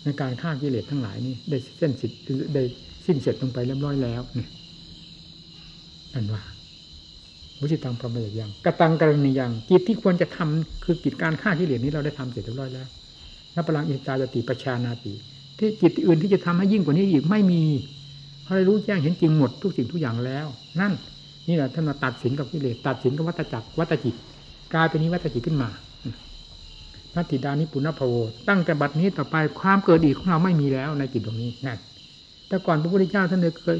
ในการฆ่ากิเลสทั้งหลายนี่ได้เส้นสิทธิ์ได้สิ้นเสร็จลงไปเรียบร้อยแล้วนี่ยนั่นว่าวุชิตังพระมจริยังกตังกรณียังกิจที่ควรจะทำคือกิจการฆ่ากิเลสนี้เราได้ทำเสร็จเรียบร้อยแล้วนับพลังอินตาจติประชานาติ ที่จิตอื่นที่จะทำให้ยิ่งกว่านี้อีกไม่มีเพราะรู้แจ้งเห็นจริงหมดทุกสิ่งทุกอย่างแล้ว นั่น นี่แหละท่านมาตัดสินกับกิเลสตัดสินกับวัตจักรวัตจิต กลายเป็นนี้วัตจิตขึ้นมาพระติดานิปุณพโวตั้งแต่บัดนี้ต่อไปความเกิดอีกของเราไม่มีแล้วในจิตตรงนี้นั่นแต่ก่อนพระพุทธเจ้าท่านเคย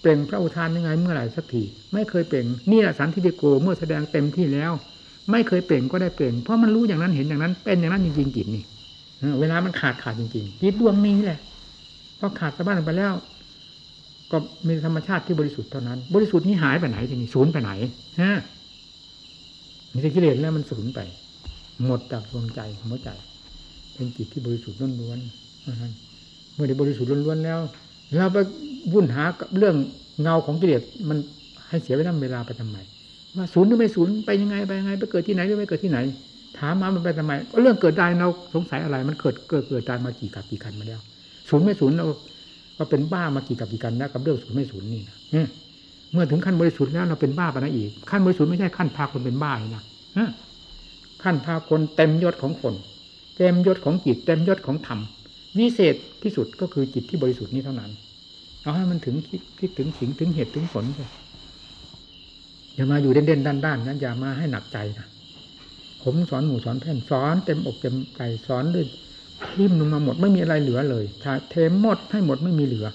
เปล่งพระอุทานยังไงเมื่อไหร่สักทีไม่เคยเปล่งนี่แหละสันทิฏฐิโกเมื่อแสดงเต็มที่แล้ว ไม่เคยเปล่งก็ได้เปล่งเพราะมันรู้อย่างนั้นเห็นอย่างนั้น เป็นอย่างนั้นจริงๆจิตนี่เวลามันขาดขาดจริงๆจิตดวงนี้แหละพอขาดสะบั้นไปแล้ว ก็มีธรรมชาติที่บริสุทธิ์เท่านั้น บริสุทธิ์นี้หายไปไหนทีนี้ศูนย์ไปไหนฮะมีแต่กิเลสแล้วมันศูนย์ไป หมดจากดวงใจหัวใจ เป็นจิตที่บริสุทธิ์ล้วนๆเมื่อได้บริสุทธิ์ล้วนๆแล้วเราไปวุ่นหากับเรื่องเงาของกิเลสมันให้เสียเวลาเวลาไปทำไมว่าศูนย์หรือไม่ศูนย์ไปยังไงไปยังไง ไปเกิดที่ไหนหรือไม่เกิดที่ไหน ถามมามันไปทำไมก็เรื่องเกิดได้เราสงสัยอะไร มันเกิดเกิดเกิดตายมากี่กับกี่กันมาแล้วศูนย์ไม่ศูนย์เรา ก็เป็นบ้ามากี่กับกี่กันแล้วกับเรื่องศูนย์ไม่ศูนย์นี่นะเมื่อถึงขั้นบริสุทธิ์แล้วเราเป็นบ้าไปนะอีก ขั้นบริสุทธิ์ไม่ใช่ขั้นพาคนเป็นบ้านะขั้นพาคนเต็มยศของคนเต็มยศของจิตเต็มยศของธรรมวิเศษที่สุดก็คือจิตที่บริสุทธิ์นี้เท่านั้นเอาให้มันถึงคิดถึงสิ่งถึงเหตุถึงผลเลยอย่ามาอยู่เด่นๆด้านๆนั้นอย่ามาให้หนักใจนะผมสอนหมู่สอนแผ่นสอนเต็มอกเต็มใจสอนด้วย ทิ่มลงมาหมดไม่มีอะไรเหลือเลยถ้าเทมหมดให้หมดไม่มีเหลือ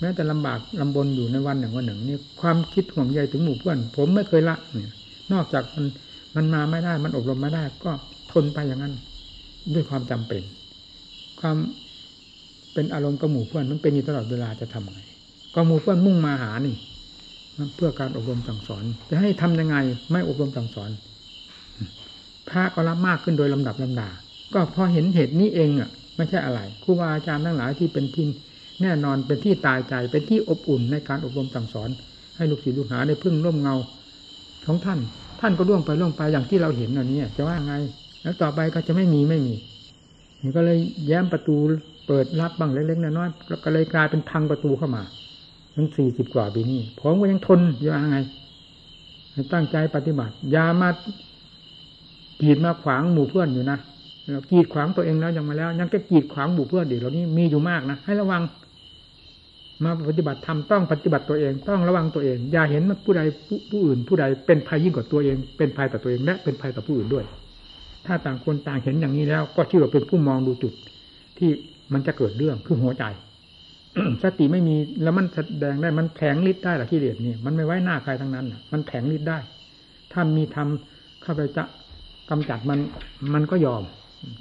แม้แต่ลำบากลำบนอยู่ในวันหนึ่งวันหนึ่งนี่ความคิดห่วงใยถึงหมู่เพื่อน ผมไม่เคยละเนี่ยนอกจากมันมันมาไม่ได้มันอบรมไม่ได้ ก็ทนไปอย่างนั้น ด้วยความจำเป็น ความเป็นอารมณ์กับหมู่เพื่อนมันเป็นอยู่ตลอดเวลาจะทำไงก็หมู่เพื่อนมุ่งมาหานี่เพื่อการอบรมสั่งสอน จะให้ทำยังไง ไม่อบรมสั่งสอนพระก็รับมากขึ้นโดยลำดับลำดา ก็พอเห็นเหตุนี้เองอะไม่ใช่อะไรครูบาอาจารย์ทั้งหลายที่เป็นที่แน่นอนเป็นที่ตายใจเป็นที่อบอุ่นในการอบรมสั่งสอน ให้ลูกศิษย์ลูกหาได้พึ่งร่มเงาของท่าน ท่านก็ล่วงไปล่วงไปอย่างที่เราเห็นอันนี้จะว่าไง แล้วต่อไปก็จะไม่มีไม่มีนี่ก็เลยแย้มประตูเปิดรับบ้างเล็กๆน้อยๆแล้วก็เลยกลายเป็นพังประตูเข้ามาทั้งสี่สิบกว่าปีนี้ผมก็ยังทนอยู่ยังไงตั้งใจปฏิบัติอย่ามากีดมาขวางหมู่เพื่อนอยู่นะ เรากีดขวางตัวเองแล้วยังมาแล้ว ยังจะกีดขวางหมู่เพื่อนเด็กเหล่านี้มีอยู่มากนะให้ระวัง มาปฏิบัติธรรมต้องปฏิบัติตัวเองต้องระวังตัวเอง อย่าเห็นว่าผู้ใดผู้อื่น ผู้ใดเป็นภัยยิ่งกว่าตัวเอง เป็นภัยต่อตัวเองและเป็นภัยต่อผู้อื่นด้วย ถ้าต่างคนต่างเห็นอย่างนี้แล้ว ก็ชื่อว่าเป็นผู้มองดูจุด ที่มันจะเกิดเรื่องคือหัวใจสติไม่มีแล้วมันแสดงได้มันแผงฤทธิ์ได้หรอขี้เดียดนี่มันไม่ไว้หน้าใครทั้งนั้นมันแผงฤทธิ์ได้ ถ้ามีทำเข้าไปจะกำจัดมันมันก็ยอม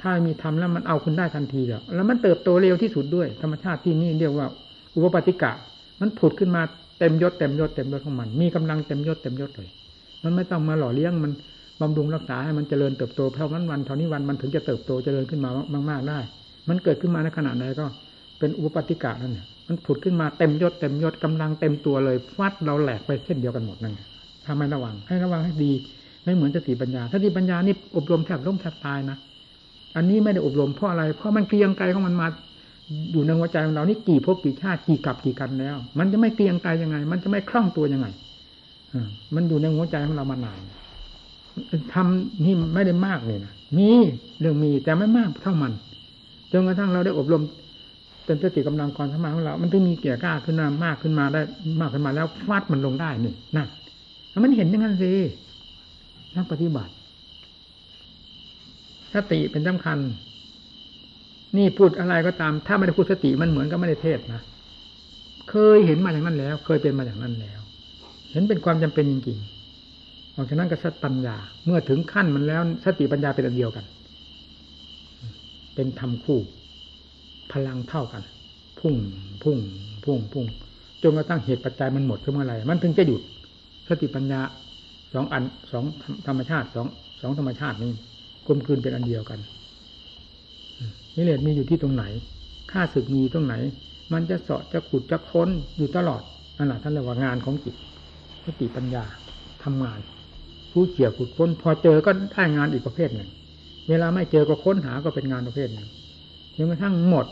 ถ้ามีทำแล้วมันเอาคุณได้ทันทีเดียวแล้วมันเติบโตเร็วที่สุดด้วย ธรรมชาติที่นี่เรียกว่า อุปปติกะ มันผุดขึ้นมาเต็มยศเต็มยศเต็มยศของมัน มีกำลังเต็มยศเต็มยศเลย มันไม่ต้องมาหล่อเลี้ยงมันบำรุงรักษาให้มันเจริญเติบโตเท่านั้นวันเท่านี้วันมันถึงจะเติบโตเจริญขึ้นมามากๆได้ มันเกิดขึ้นมาในขณะไหนก็เป็นอุปปติกะนั่นเนี่ยมันผุดขึ้นมาเต็มยศเต็มยศกำลังเต็มตัวเลยฟัดเราแหลกไปเช่นเดียวกันหมดนั่นทำไมระวังให้ระวังให้ดี ไม่เหมือนสติปัญญาสติปัญญานี่อบรมแทบล้มแทบตายนะ อันนี้ไม่ได้อบรมเพราะอะไร เพราะมันเกลียงไกลของมันมาอยู่ในหัวใจของเรานี่กี่ภพกี่ชาติกี่กับกี่กันแล้ว มันจะไม่เกลียงไกลยังไง มันจะไม่คล่องตัวยังไงมันอยู่ในหัวใจของเรามานานทำนี่ไม่ได้มากเลยนะมีเรื่องมีแต่ไม่มากเท่ามันจนกระทั่งเราได้อบรมเป็นสติกำลังความสมาของเรา มันถึงมีเกียร์กล้าขึ้นมามากขึ้นมาได้มากขึ้นมาแล้วฟาดมันลงได้นี่นั่นมันเห็นอย่างนั้นสินักปฏิบัติ สติเป็นสำคัญ นี่พูดอะไรก็ตาม ถ้าไม่ได้พูดสติมันเหมือนกับไม่ได้เทศนะเคยเห็นมาอย่างนั้นแล้ว เคยเป็นมาอย่างนั้นแล้ว เห็นเป็นความจำเป็นจริงๆออกจากนั้นก็สติปัญญา เมื่อถึงขั้นมันแล้ว สติปัญญาเป็นอันเดียวกัน เป็นธรรมคู่ พลังเท่ากัน พุ่ง พุ่ง พุ่ง พุ่งจนกระทั่งเหตุปัจจัยมันหมดขึ้นเมื่อไรมันถึงจะหยุดสติปัญญาสองอันสองธรรมชาติสองสองธรรมชาตินี้ ลมกลืนเป็นอันเดียวกันนิเลศมีอยู่ที่ตรงไหนค่าศึกมีตรงไหน มันจะเสาะจะขุดจะค้นอยู่ตลอดนั่นแหละท่านเรียกว่างานของจิตสติปัญญาทำงาน ผู้เขี่ยขุดค้น พอเจอก็ได้งานอีกประเภทหนึ่ง เวลาไม่เจอก็ค้นหาก็เป็นงานประเภทหนึ่งจนกระทั่งหมด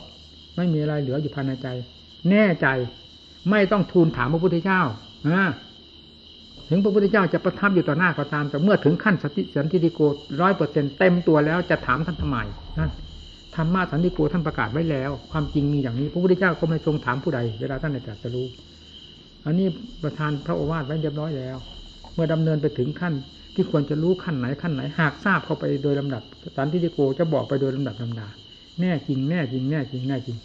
ไม่มีอะไรเหลืออยู่ภายในใจ แน่ใจไม่ต้องทูลถามพระพุทธเจ้าอ่า ถึงพระพุทธเจ้าจะประทับอยู่ต่อหน้าก็ตาม แต่เมื่อถึงขั้นสติสันติโกร้อยเปอร์เซ็นเต็มตัวแล้วจะถามท่านทำไมนั่นธรรมะสันติโกท่านประกาศไว้แล้ว ความจริงมีอย่างนี้พระพุทธเจ้าก็ไม่ทรงถามผู้ใด เวลาท่านในตรัสรู้อันนี้ประธานพระโอวาทไว้เรียบร้อยแล้ว เมื่อดำเนินไปถึงขั้นที่ควรจะรู้ขั้นไหนขั้นไหน หากทราบเข้าไปโดยลำดับสันติโกจะบอกไปโดยลำดับลำดาแน่จริงแน่จริงแน่จริงแน่จริง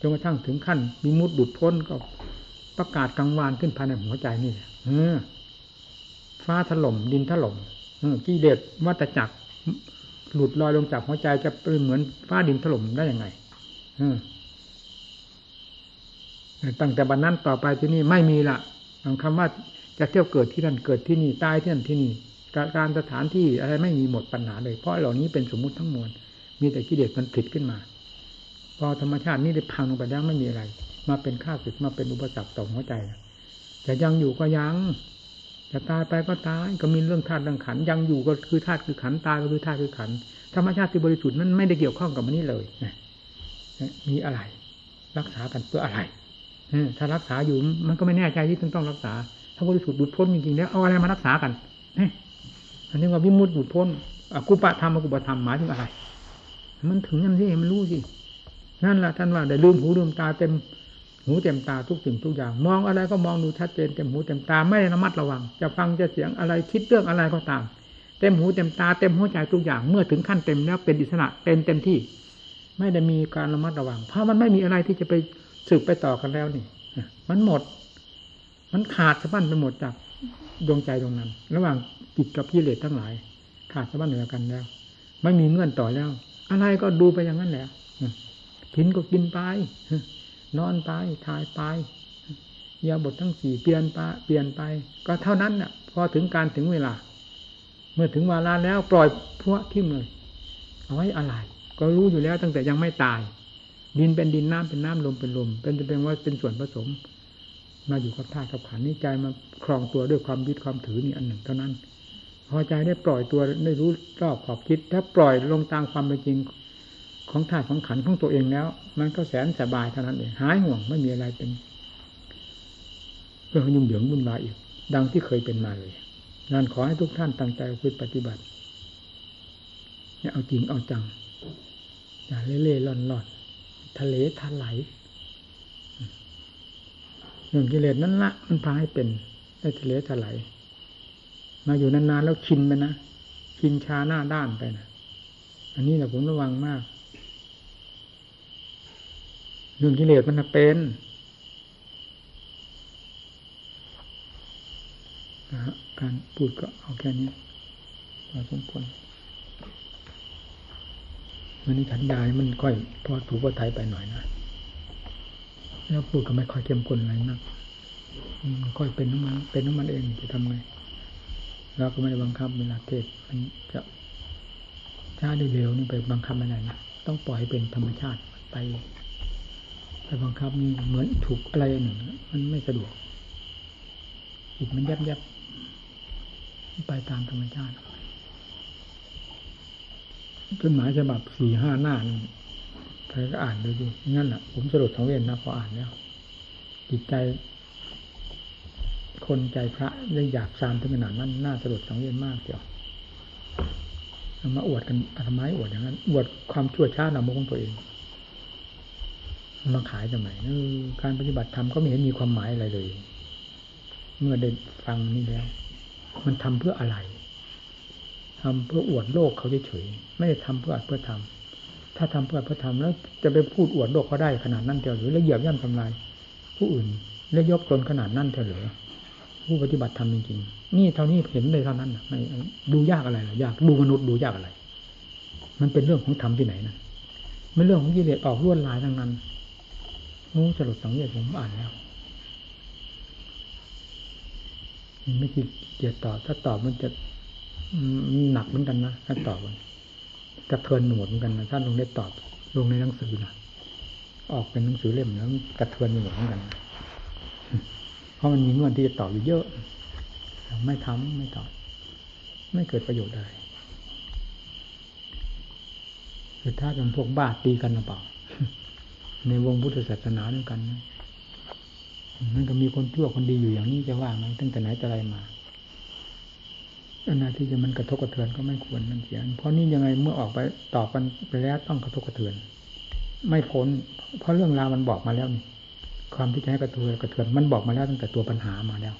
จนกระทั่งถึงขั้นมีมุดบุดพ้นก็ประกาศกลางวานขึ้นภายในหัวใจนี่เออ ฟ้าถล่มดินถล่มกิเลสวัตจักร หลุดลอยลงจากหัวใจจะเป็นเหมือนฟ้าดินถล่มได้ยังไงตั้งแต่บันนั้นต่อไปที่นี่ไม่มีละคำว่าจะเที่ยวเกิดที่นั่นเกิดที่นี่ตายที่นั่นที่นี่การสถานที่อะไรไม่มีหมดปัญหาเลย เพราะเหล่านี้เป็นสมมุติทั้งมวลมีแต่กิเลสมันผิดขึ้นมา พอธรรมชาตินี่ได้พังลงไปแล้วไม่มีอะไร มาเป็นข้าศึกมาเป็นอุปสรรคต่อหัวใจจะยังอยู่ก็ยัง จะตายไปก็ตายก็มีเรื่องธาตุเรื่องขันยังอยู่ก็คือธาตุคือขันตายก็คือธาตุคือขันธรรมชาติที่บริสุทธิ์นั้นไม่ได้เกี่ยวข้องกับมันนี่เลยมีอะไร รักษากันเพื่ออะไรถ้ารักษาอยู่มันก็ไม่แน่ใจที่ต้องต้องรักษา ถ้าบริสุทธิ์บุดพ้นจริงๆแล้วเอาอะไรมารักษากันนี่อันนี้ว่าวิมุตติบุดพ้นอกุปะธรรมอกุปะธรรมหมายถึงอะไร มันถึงนั่นสิมันรู้สินั่นแหละท่านว่าได้ลืมหูลืมตาเต็ม หูเต็มตาทุกสิ่งทุกอย่าง มองอะไรก็มองดูชัดเจนเต็มหูเต็มตาไม่ระมัดระวัง จะฟังจะเสียงอะไรคิดเรื่องอะไรก็ตาม เต็มหูเต็มตาเต็มหัวใจทุกอย่าง เมื่อถึงขั้นเต็มแล้วเป็นอิสระเป็นเต็มที่ ไม่ได้มีการระมัดระวัง เพราะมันไม่มีอะไรที่จะไปสืบไปต่อกันแล้วนี่มันหมด มันขาดสะบั้นไปหมดจากดวงใจตรงนั้น ระหว่างจิตกับกิเลสทั้งหลาย ขาดสะบั้นเหนือกันแล้ว ไม่มีเงื่อนต่อแล้ว อะไรก็ดูไปอย่างนั้นแหละกินก็กินไป นอนไปถ่ายไปยาบททั้งสี่เปลี่ยนไปเปลี่ยนไป ก็เท่านั้นน่ะ พอถึงการถึงเวลา เมื่อถึงเวลาแล้วปล่อยพวกทิ้งเลยเอาไว้อะไร ก็รู้อยู่แล้วตั้งแต่ยังไม่ตาย ดินเป็นดินน้ำเป็นน้ำลมเป็นลม เป็นจะเป็นว่าเป็นส่วนผสม มาอยู่กับธาตุกับขันนี่ใจมาครองตัวด้วยความยึดความถือนี่อันหนึ่งเท่านั้น พอใจได้ปล่อยตัวได้รู้รอบขอบคิด ถ้าปล่อยลงตามความเป็นจริง ของธาตุของขันของตัวเองแล้ว มันก็แสนสบายเท่านั้นเองหายห่วงไม่มีอะไรเป็นเรื่องยุ่งเหยิงวุ่นวายอีก ดังที่เคยเป็นมาเลยงานขอให้ทุกท่านตั้งใจพิปฏิบัติอย่าเอาจริงเอาจังอย่าเล่เล่ล่อนลอนทะเลทลายเรื่องกิเลสนั้นละมันพาให้เป็นได้ทะเลถลายมาอยู่นานๆแล้วชินไปนะชินชาหน้าด้านไปนะอันนี้แหละผมระวังมาก เรื่องกิเลสมันเป็นการพูดก็เอาแค่นี้พอสมควรมันนี่ขันยายมันค่อย พอถูกพอไทยไปหน่อยนะแล้วพูดก็ไม่ค่อยเข้มข้นอะไรนักค่อยเป็นน้ำมันเป็นน้ำมันเองจะทำไงเราก็ไม่ได้บังคับเวลาเทศมันจะช้าได้เร็วนี่ไปบังคับอะไรนะต้องปล่อยให้เป็นธรรมชาติไป บังคับนี่เหมือนถูกอะไรหนึ่ง มันไม่สะดวกจิตมันยับยับไปตามธรรมชาติจดหมายฉบับสี่ห้าหน้าใครก็อ่านดูดูงั้นแหละผมสรุปสังเวียนนะพออ่านแล้วจิตใจ คนใจพระได้อยากซามถึงขนาดนั้นน่าสลดสังเวียนมากเดียวมาอวดกันทำไมอวดอย่างนั้น อวดความชั่วช้าหนามของตัวเอง มาขายทำไมการปฏิบัติธรรมก็ไม่เห็นมีความหมายอะไรเลย เมื่อได้ฟังนี่แล้ว มันทำเพื่ออะไรทำเพื่ออวดโลกเขาเฉยๆไม่ได้ทำเพื่อเพื่อทำถ้าทำเพื่อเพื่อทำแล้ว จะไปพูดอวดโลกเขาได้ขนาดนั้นเดียวหรือแล้วเหยียบย่ำทำลายผู้อื่นแล้วยกตนขนาดนั้นเถอะหรือผู้ปฏิบัติธรรมจริงๆนี่เท่านี้เห็นเลยเท่านั้นไม่ดูยากอะไรหรอยากดูมนุษย์ดูยากอะไร มันเป็นเรื่องของธรรมที่ไหนนะไม่เรื่องของกิเลสออกลวนลายทั้งนั้น งูสรุปสังเวชผมอ่านแล้วไม่คิดเกียรตอบถ้าตอบมันจะหนักเหมือนกันนะถ้าตอบมันกระเทือนหมดเหมือนกันนะถ้าลงได้ตอบลงในหนังสือนะออกเป็นหนังสือเล่มแล้วกระเทือนหมดเหมือนกันนะเพราะมันมีเงื่อนที่จะตอบอยู่เยอะ ไม่ทำไม่ตอบ ไม่เกิดประโยชน์ใดคือถ้าเป็นพวกบ้าตีกันหรือเปล่า ในวงพุทธศาสนาด้วยกันมันก็มีคนชั่วคนดีอยู่อย่างนี้จะว่าไหมตั้งแต่ไหนแต่ไรมาอันนาที่จะมันกระทบกระเทือนก็ไม่ควรมันเสียเพราะนี่ยังไงเมื่อออกไปตอบกันไปแล้วต้องกระทบกระเทือน ไม่พ้น เพราะเรื่องราวมันบอกมาแล้วนี่ ความที่จะให้กระเทือนกระเทือนมันบอกมาแล้วตั้งแต่ตัวปัญหามาแล้ว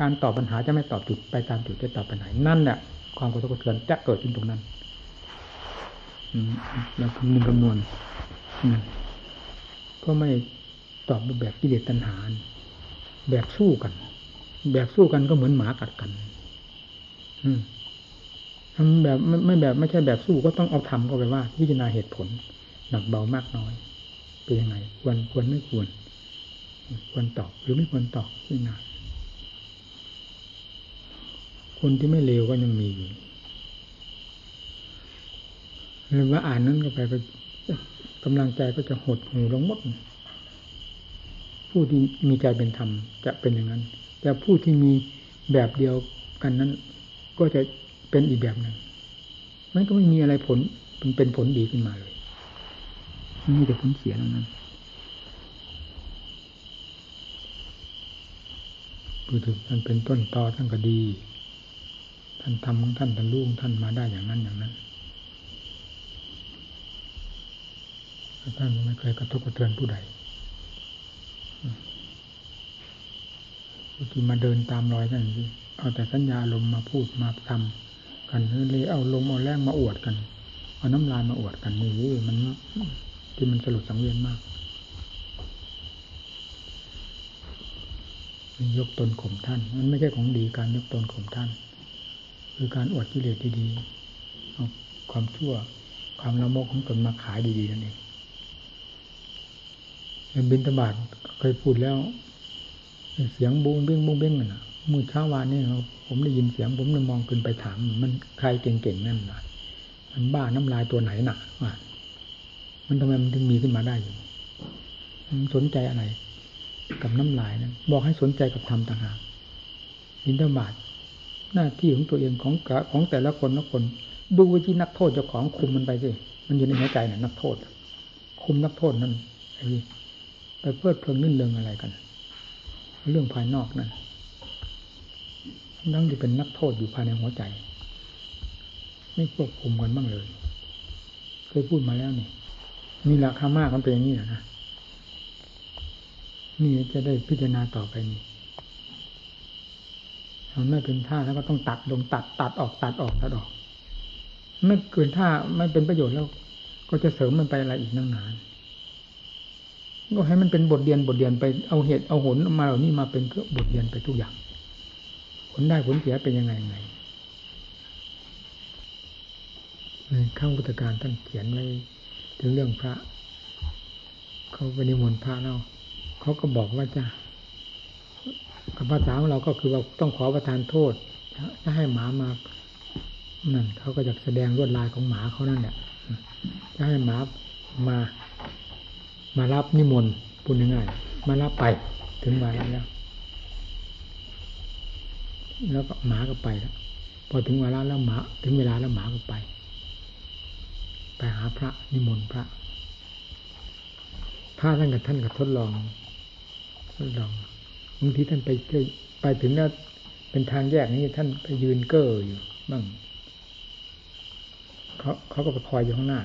การตอบปัญหาจะไม่ตอบจุดไปตามจุดจะตอบปัญหานั่นแหละความกระทบกระเทือนจะเกิดขึ้นตรงนั้น อืมแล้วคำนึงคำนวณ อืม ก็ไม่ตอบแบบกิเลสตัณหา แบบสู้กัน แบบสู้กันก็เหมือนหมากัดกัน อืมทำแบบไม่ไม่แบบไม่ใช่แบบสู้ก็ต้องเอาทำก็ไปว่าพิจารณาเหตุผล หนักเบามากน้อย เป็นยังไง ควรควรไม่ควร ควรตอบหรือไม่ควรตอบพิจารณาคนที่ไม่เลวก็ยังมีอยู่หรือว่าอ่านนั้นก็ไปก็ กำลังใจก็จะหดหูลงหมด ผู้ที่มีใจเป็นธรรมจะเป็นอย่างนั้น แต่ผู้ที่มีแบบเดียวกันนั้น ก็จะเป็นอีกแบบหนึ่งมันก็ไม่มีอะไรผลเป็นเป็นผลดีขึ้นมาเลยมีแต่ผลเสียนั้นคือถึงมันเป็นต้นตอท่านก็ดี ท่านทำของท่านท่านลูกท่านมาได้อย่างนั้นอย่างนั้น ท่านไม่เคยกระทบกระเทือนผู้ใดผู้ที่มาเดินตามรอยท่านเอาแต่สัญญาลมมาพูดมาทำกันเลยเอาลมเอาแรงมาอวดกันเอาน้ำลายมาอวดกันนี่มันที่มันสลุดสังเวียนมากยกตนข่มท่าน มันไม่ใช่ของดีการยกตนข่มท่าน คือการอวดกิเลสดีๆเอาความชั่ว ความละโมกของตนมาขายดีๆนั่นเอง บินตบาทเคยพูดแล้ว เสียงบุ้งเบ้งบุ้งเบ้งน่ะมื่อเช้าวานนี้ผมได้ยินเสียง ผมเลยมองขึ้นไปถาม มันใครเก่งๆนั่นนะมันบ้าน้ำลายตัวไหนหน่ามันทำไมมันถึงมีขึ้นมาได้อยู่มันสนใจอะไร กับน้ำลายนั้นบอกให้สนใจกับธรรมต่างหากบินทบาทหน้าที่ของตัวเองของของแต่ละคนละคน ดูวิธีนักโทษเจ้าของคุมมันไปสิมันอยู่ในหัวใจน่ะนักโทษ คุมนักโทษนั่นไอ้ ไปเพื่อเพลิงนื่นเริงอะไรกัน เรื่องภายนอกนั่นนั่งที่เป็นนักโทษอยู่ภายในหัวใจ ไม่ควบคุมกันบ้างเลย เคยพูดมาแล้วนี่มีราคามากมันเป็นอย่างนี้นะนี่จะได้พิจารณาต่อไปนี่มันไม่เป็นท่าแล้วก็ต้องตัดลงตัดตัดออกตัดออกตัดออก ไม่เกินท่าไม่เป็นประโยชน์แล้ว ก็จะเสริมมันไปอะไรอีกนั่งนาน ก็ให้มันเป็นบทเรียนบทเรียนไปเอาเหตุเอาผลมาเหล่านี้มาเป็นเครื่องบทเรียนไปทุกอย่าง ผลได้ผลเสียเป็นยังไงยังไงในข้างพุทธการท่านเขียนไว้ถึงเรื่องพระ เขาไปนิมนต์พระแล้วเขาก็บอกว่าจะกับภาษาของเราก็คือว่าต้องขอประทานโทษถ้าให้หมามานั่นเขาก็จะแสดงลวดลายของหมาเขานั่นแหละจะให้หมามา มารับนิมนต์พูดง่ายๆมารับไปถึงมาแล้วแล้วก็หมาก็ไปแล้วพอถึงเวลาแล้วหมา ถึงเวลาแล้วหมาก็ไป ไปหาพระนิมนต์พระพระท่านกับท่านก็ทดลองทดลองบางทีท่านไปไปถึงแล้วเป็นทางแยกนี้ท่านไปยืนเก้ออยู่บ้างเขาเขาก็ไปคอยอยู่ข้างหน้า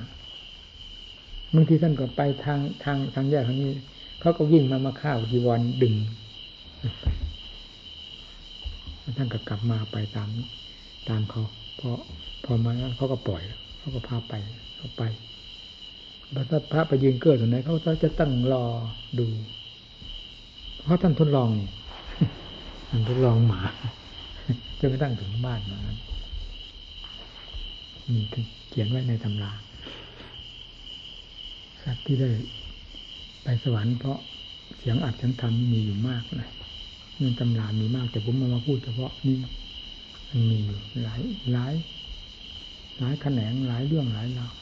บางทีท่านก็ไปทางทางทางแยกทางนี้เขาก็วิ่งมามาข้าวจีวรดึงท่านก็กลับมาไปตามตามเขาพอพอมาเขาก็ปล่อยเขาก็พาไปเขาไปพระพระไปยืนเกิดตรงไหนเขาจะตั้งรอดูเพราะท่านทดลองท่านทดลองหมาจนกระทั่งถึงบ้านมานั้นนี่เขียนไว้ในตำรา ที่ได้ไปสวรรค์เพราะเสียงอัดเสียงทำมีอยู่มากเลยเงินตำรามีมาก แต่ผมมามาพูดเฉพาะนี่มันมีอยู่หลายหลายหลายแขนงหลายเรื่องหลายราว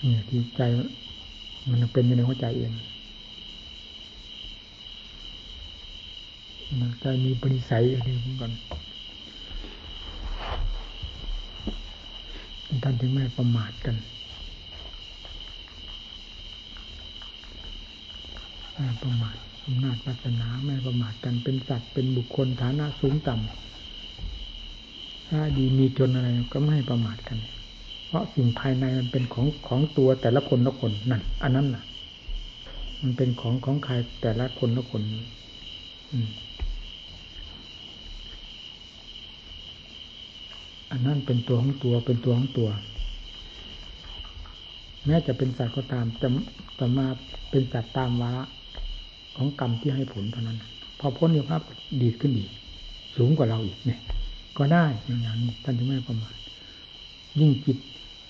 เนี่ยที่ใจมันเป็นอยู่ในหัวใจเองใจมีปริสัยอะไรเหมือนกัน ท่านถึงไม่ประมาทกันไม่ประมาทอำนาจศาสนาไม่ประมาทกันเป็นสัตว์เป็นบุคคลฐานะสูงต่ำถ้าดีมีจนอะไรก็ไม่ประมาทกัน เพราะสิ่งภายในมันเป็นของของตัวแต่ละคนละคนนั่นอันนั้นน่ะ มันเป็นของของใครแต่ละคนละคน อืม นนั้นเป็นตัวของตัวเป็นตัวของตัว แม้จะเป็นสัตว์ก็ตามจะจะมาเป็นสัตว์ตามวาระของกรรมที่ให้ผลเท่านั้น พอพ้นนิพพานดีขึ้นอีกสูงกว่าเราอีกเนี่ย ก็ได้อย่างนี้ท่านจึงไม่ประมาทยิ่งจิต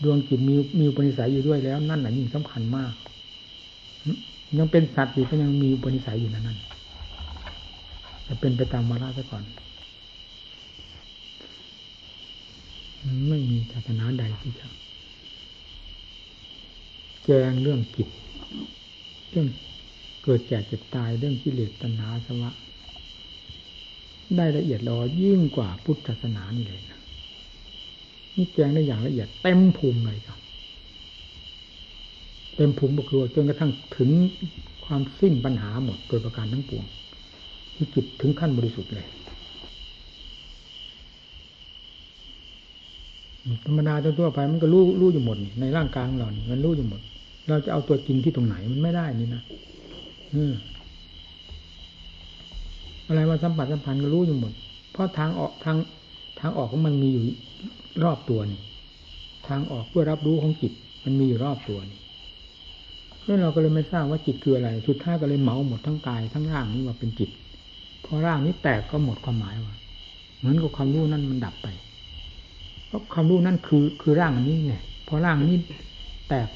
ดวงจิตมีมีอุปนิสัยอยู่ด้วยแล้ว นั่นแหละยิ่งสำคัญมาก ยังเป็นสัตว์อยู่ก็ยังมีอุปนิสัยอยู่นั่นนั่นจะเป็นไปตามวาระซะก่อน ไม่มีศาสนาใดที่จะแจงเรื่องจิตเรื่องเกิดแก่เจ็บตายเรื่องกิเลสตัณหาสวะ ได้ละเอียดรอยิ่งกว่าพุทธศาสนานี่เลยนะนี่แจงได้อย่างละเอียดเต็มภูมิเลยครับเต็มภูมิบุคคลจนกระทั่งถึงความสิ้นปัญหาหมดโดยประการทั้งปวงที่จิตถึงขั้นบริสุทธิ์เลย ธรรมดาทั่วไปมันก็รู้รู้อยู่หมดในร่างกายของเรานี่มันรู้อยู่หมด เราจะเอาตัวจริงที่ตรงไหนมันไม่ได้นี่นะอืมอะไรมาสัมผัสสัมพันธ์ก็รู้อยู่หมด เพราะทางออกทางทางออกของมันมีอยู่รอบตัวนี่ ทางออกเพื่อรับรู้ของจิต มันมีอยู่รอบตัวนี่เมื่อเราก็เลยไม่ทราบว่าจิตคืออะไร สุดท้ายก็เลยเหมาหมดทั้งกายทั้งร่างนี้ว่าเป็นจิต พอร่างนี้แตกก็หมดความหมายว่าเหมือนกับความรู้นั่นมันดับไป เพราะความรู้นั่นคือคือร่างอันนี้เนี่ยพอร่างนี้แตก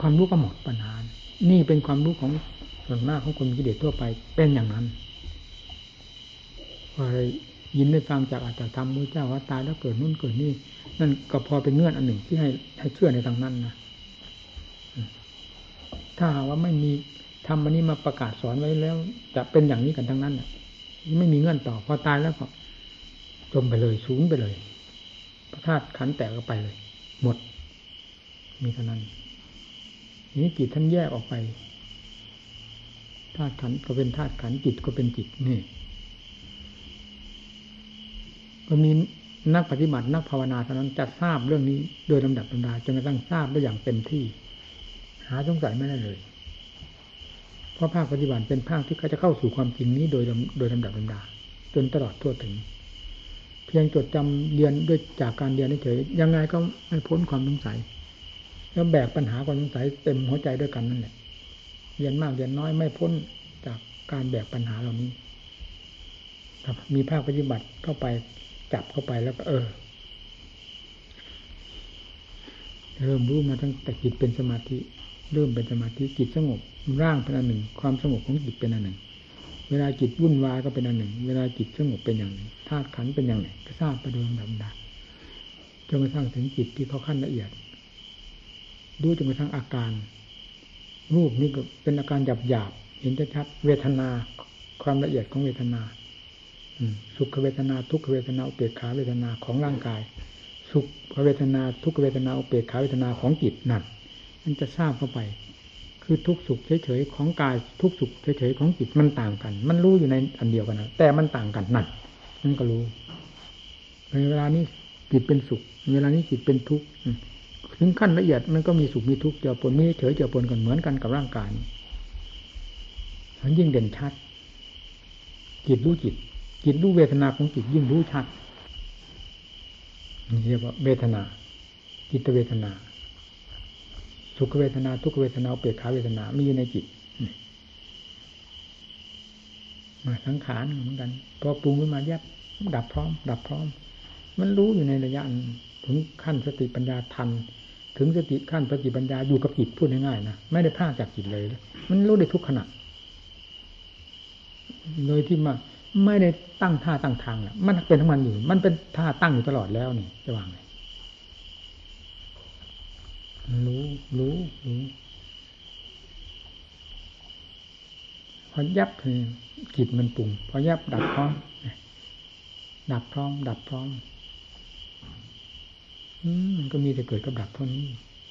ความรู้ก็หมดปัญหา นี่เป็นความรู้ของส่วนมากของคนกิเลสทั่วไปเป็นอย่างนั้นพออะไรยินได้ฟังจากอาจารย์ธรรมพระเจ้าว่าตายแล้วเกิดนู่นเกิดนี่นั่นก็พอเป็นเงื่อนอันหนึ่งที่ให้ให้เชื่อในทางนั้นนะถ้าว่าไม่มีทำอันนี้มาประกาศสอนไว้แล้ว จะเป็นอย่างนี้กันทั้งนั้นไม่มีเงื่อนต่อพอตายแล้วก็จมไปเลยสูญไปเลย ธาตุขันแตกก็ไปเลย หมด มีเท่านั้นนี้จิตท่านแยกออกไปธาตุขันก็เป็นธาตุขันจิตก็เป็นจิตนี่ก็มีนักปฏิบัตินักภาวนาเท่านั้นจะทราบเรื่องนี้โดยลำดับลำดาจนกระทั่งทราบได้อย่างเต็มที่ หาสงสัยไม่ได้เลย เพราะภาคปฏิบัติเป็นภาคที่เขาจะเข้าสู่ความจริงนี้โดยโดยลำดับลำดา จนตลอดทั่วถึง พียงจดจำเรียนด้วยจากการเรียนเฉยยังไงก็ไม่พ้นความสงสัย แล้วแบกปัญหาความสงสัยเต็มหัวใจด้วยกันนั่นแหละเรียนมากเรียนน้อยไม่พ้นจากการแบกปัญหาเหล่านี้มีภาคปฏิบัติเข้าไปจับเข้าไปแล้วก็เออเริ่มรู้มาตั้งแต่จิตเป็นสมาธิ เริ่มเป็นสมาธิจิตสงบร่างเป็นอันหนึ่ง ความสงบของจิตเป็นอันหนึ่ง เวลาจิตวุ่นวายก็เป็นอันหนึ่ง เวลาจิตสงบเป็นอย่างหนึ่งธาตุขันเป็นอย่างหนึ่งก็ทราบไปโดยลำดับจนกระทั่งถึงจิตที่เขาขั้นละเอียดดูจนกระทั่งอาการ รูปนี่ก็เป็นอาการหยาบหยาบเห็นชัดเวทนาความละเอียดของเวทนาสุขเวทนาทุกขเวทนาอุเบกขาเวทนาของร่างกาย สุขเวทนาทุกขเวทนาอุเบกขาเวทนาของจิตนั่นมันจะทราบเข้าไป คือทุกสุขเฉยๆของกายทุกสุขเฉยๆของจิตมันต่างกัน มันรู้อยู่ในอันเดียวกันนะแต่มันต่างกันนั่นนั่นก็รู้ในเวลานี้จิตเป็นสุข เวลานี้จิตเป็นทุกข์ถึงขั้นละเอียดมันก็มีสุขมีทุกข์เจือปนมีเฉยเจือปนกันเหมือนกันกับร่างกายมันยิ่งเด่นชัด จิตรู้จิต จิตรู้เวทนาของจิตยิ่งรู้ชัดนี่เรียกว่าเวทนา จิตเวทนา สุขเวทนาทุกเวทนาเปรียขาเวทนามีอยู่ในจิตมาสังขารเหมือนกันพอปรุงขึ้นมาแยบดับพร้อม ดับพร้อม มันรู้อยู่ในระยะถึงขั้นสติปัญญาทัน ถึงสติขั้นสติปัญญาอยู่กับจิตพูดง่ายๆนะไม่ได้พลาดจากจิตเลย มันรู้ได้ทุกขณะโดยที่มาไม่ได้ตั้งท่าตั้งทางแหละมันเป็นทั้งมันอยู่ มันเป็นท่าตั้งอยู่ตลอดแล้วนี่จะวางไง รู้รู้รู้พอยับคือจิตมันปุ่งพอยับดับพร้อมดับพร้อม ดับพร้อมมันก็มีแต่เกิดกับดับเท่านี้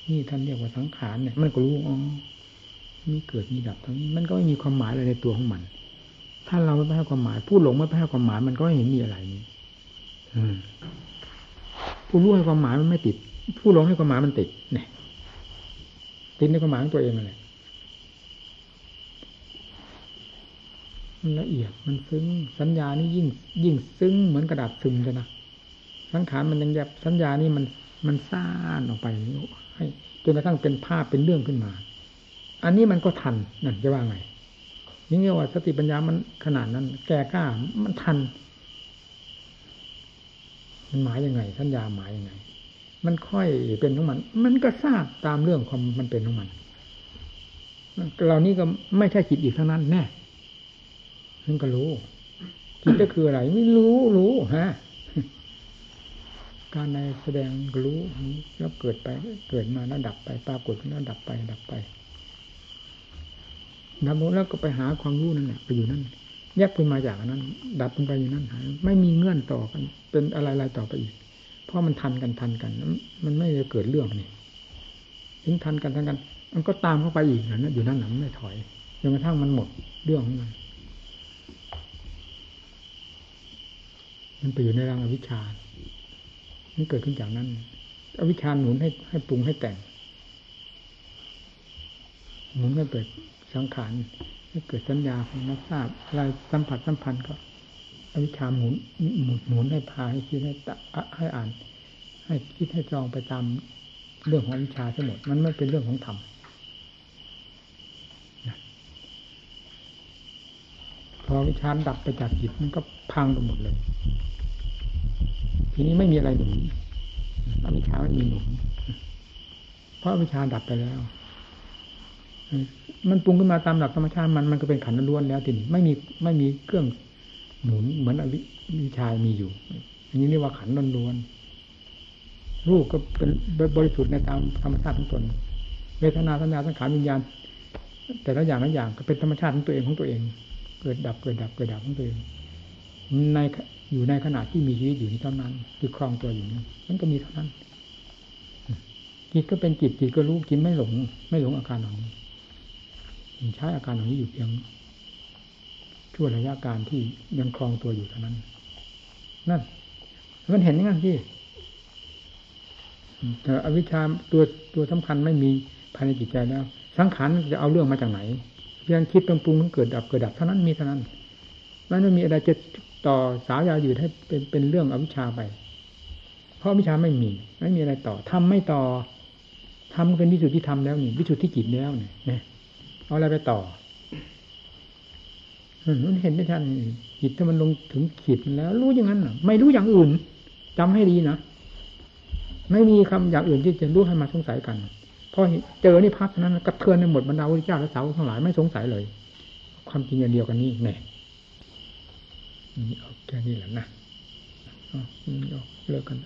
นี่ท่านเรียกว่าสังขารเนี่ย มันก็รู้อ๋อมีเกิดมีดับเท่านี้ มันก็ไม่มีความหมายอะไรในตัวของมัน ถ้าเราไม่ให้ความหมาย ผู้หลงไม่ให้ความหมายมันก็ไม่เห็นมีอะไรนี่ผู้รู้ให้ความหมายมันไม่ติด ผู้หลงให้ความหมายมันติดเนี่ย ติดในความหมายของตัวเองอะไรมันละเอียดมันซึ้งสัญญานี่ยิ่ง ยิ่งซึ้งเหมือนกระดาษซึมเลยนะสังขารมันยังแยบสัญญานี่มันมันซ่านออกไปให้จนกระทั่งเป็นภาพเป็นเรื่องขึ้นมา อันนี้มันก็ทันนั่นจะว่าไงนี่เรียกว่าสติปัญญามันขนาดนั้น แก่กล้ามันทัน มันหมายยังไง สัญญาหมายยังไง มันค่อยเป็นของมัน มันก็ทราบตามเรื่องความมันเป็นของมันเรานี่ก็ไม่ใช่จิตอีกทั้งนั้นแน่มันก็รู้จิตก็คืออะไรไม่รู้รู้ฮะการในแสดงรู้แล้วเกิดไป เกิดมาแล้วดับไปปรากฏแล้วดับไปดับไปดับหมดแล้วก็ไปหาความรู้นั่นแหละไปอยู่นั่นแยกขึ้นมาจากนั้น ดับลงไปอยู่นั่นหายไม่มีเงื่อนต่อกัน เป็นอะไรๆต่อไปอีก เพราะมันทันกันทันกัน มันไม่ได้เกิดเรื่องนี่ถึงทันกันทันกัน มันก็ตามเข้าไปอีกนะอยู่นั่นหนังไม่ถอยจนกระทั่งมันหมดเรื่องมันมันไปอยู่ในรังอวิชชามันเกิดขึ้นจากนั้น อวิชชาหนุนให้ให้ปรุงให้แต่งหมุนให้เกิดสังขารให้เกิดสัญญาของนักทราบอะไรสัมผัสสัมพันธ์ก็ อวิชาหมุนหมุนหมุนให้พาให้คิดให้ตะให้อ่าน ให้คิดให้จองไปตามเรื่องของวิชาทั้งหมด มันไม่เป็นเรื่องของธรรมพอวิชาดับไปจากจิตมันก็พังไปหมดเลย ทีนี้ไม่มีอะไรหนุนอวิชาไม่มีหนุนเพราะวิชาดับไปแล้วมันปรุงขึ้นมาตามหลักธรรมชาติมันมันก็เป็นขันธ์ล้วนแล้วทีนี้ไม่มีไม่มีเครื่อง หนุนเหมือนอวิชายมีอยู่อันนี้เรียกว่าขันล้วนรูปก็เป็นบริสุทธิ์ในตามธรรมชาติทั้งตน เวทนาสัญญาสังขารวิญญาณ แต่ละอย่างละอย่างก็เป็นธรรมชาติของตัวเองของตัวเอง เกิดดับเกิดดับเกิดดับของตัวเองในอยู่ในขณะที่มีชีวิตอยู่นี้เท่านั้นคือครองตัวอยู่นี้มันก็มีเท่านั้นจิตก็เป็นจิตจิตก็รู้จิตไม่หลง ไม่หลงอาการเหล่านี้ใช้อาการเหล่านี้อยู่เพียง ชั่วระยะการที่ยังครองตัวอยู่เท่านั้น นั่น มันเห็นอย่างนั้นที่แต่อวิชชาตัวตัวสำคัญไม่มีภายในจิตใจแล้ว สังขารจะเอาเรื่องมาจากไหน เพียงคิดปรุงปรุงเกิดดับเกิดดับเท่านั้นมีเท่านั้นมันไม่มีอะไรจะต่อสาวยาอยู่ให้เป็นเป็นเรื่องอวิชชาไป เพราะอวิชชาไม่มี ไม่มีอะไรต่อทำไม่ต่อทำเป็นวิสุทธิธรรมแล้วนี่วิสุทธิจิตแล้วเนี่ยเอาอะไรไปต่อ มันเห็นได้ทันจิตถ้ามันลงถึงขีดแล้ว รู้อย่างนั้นไม่รู้อย่างอื่นจำให้ดีนะไม่มีคำอย่างอื่นที่จะรู้ให้มาสงสัยกันพอเจอนี่พักนั้นกระเทือนในหมดบรรดาวิจารและสาวทั้งหลายไม่สงสัยเลย ความจริงอย่างเดียวกันนี่แน่นี่เอาแค่นี้แหละนะเอาเลิกกัน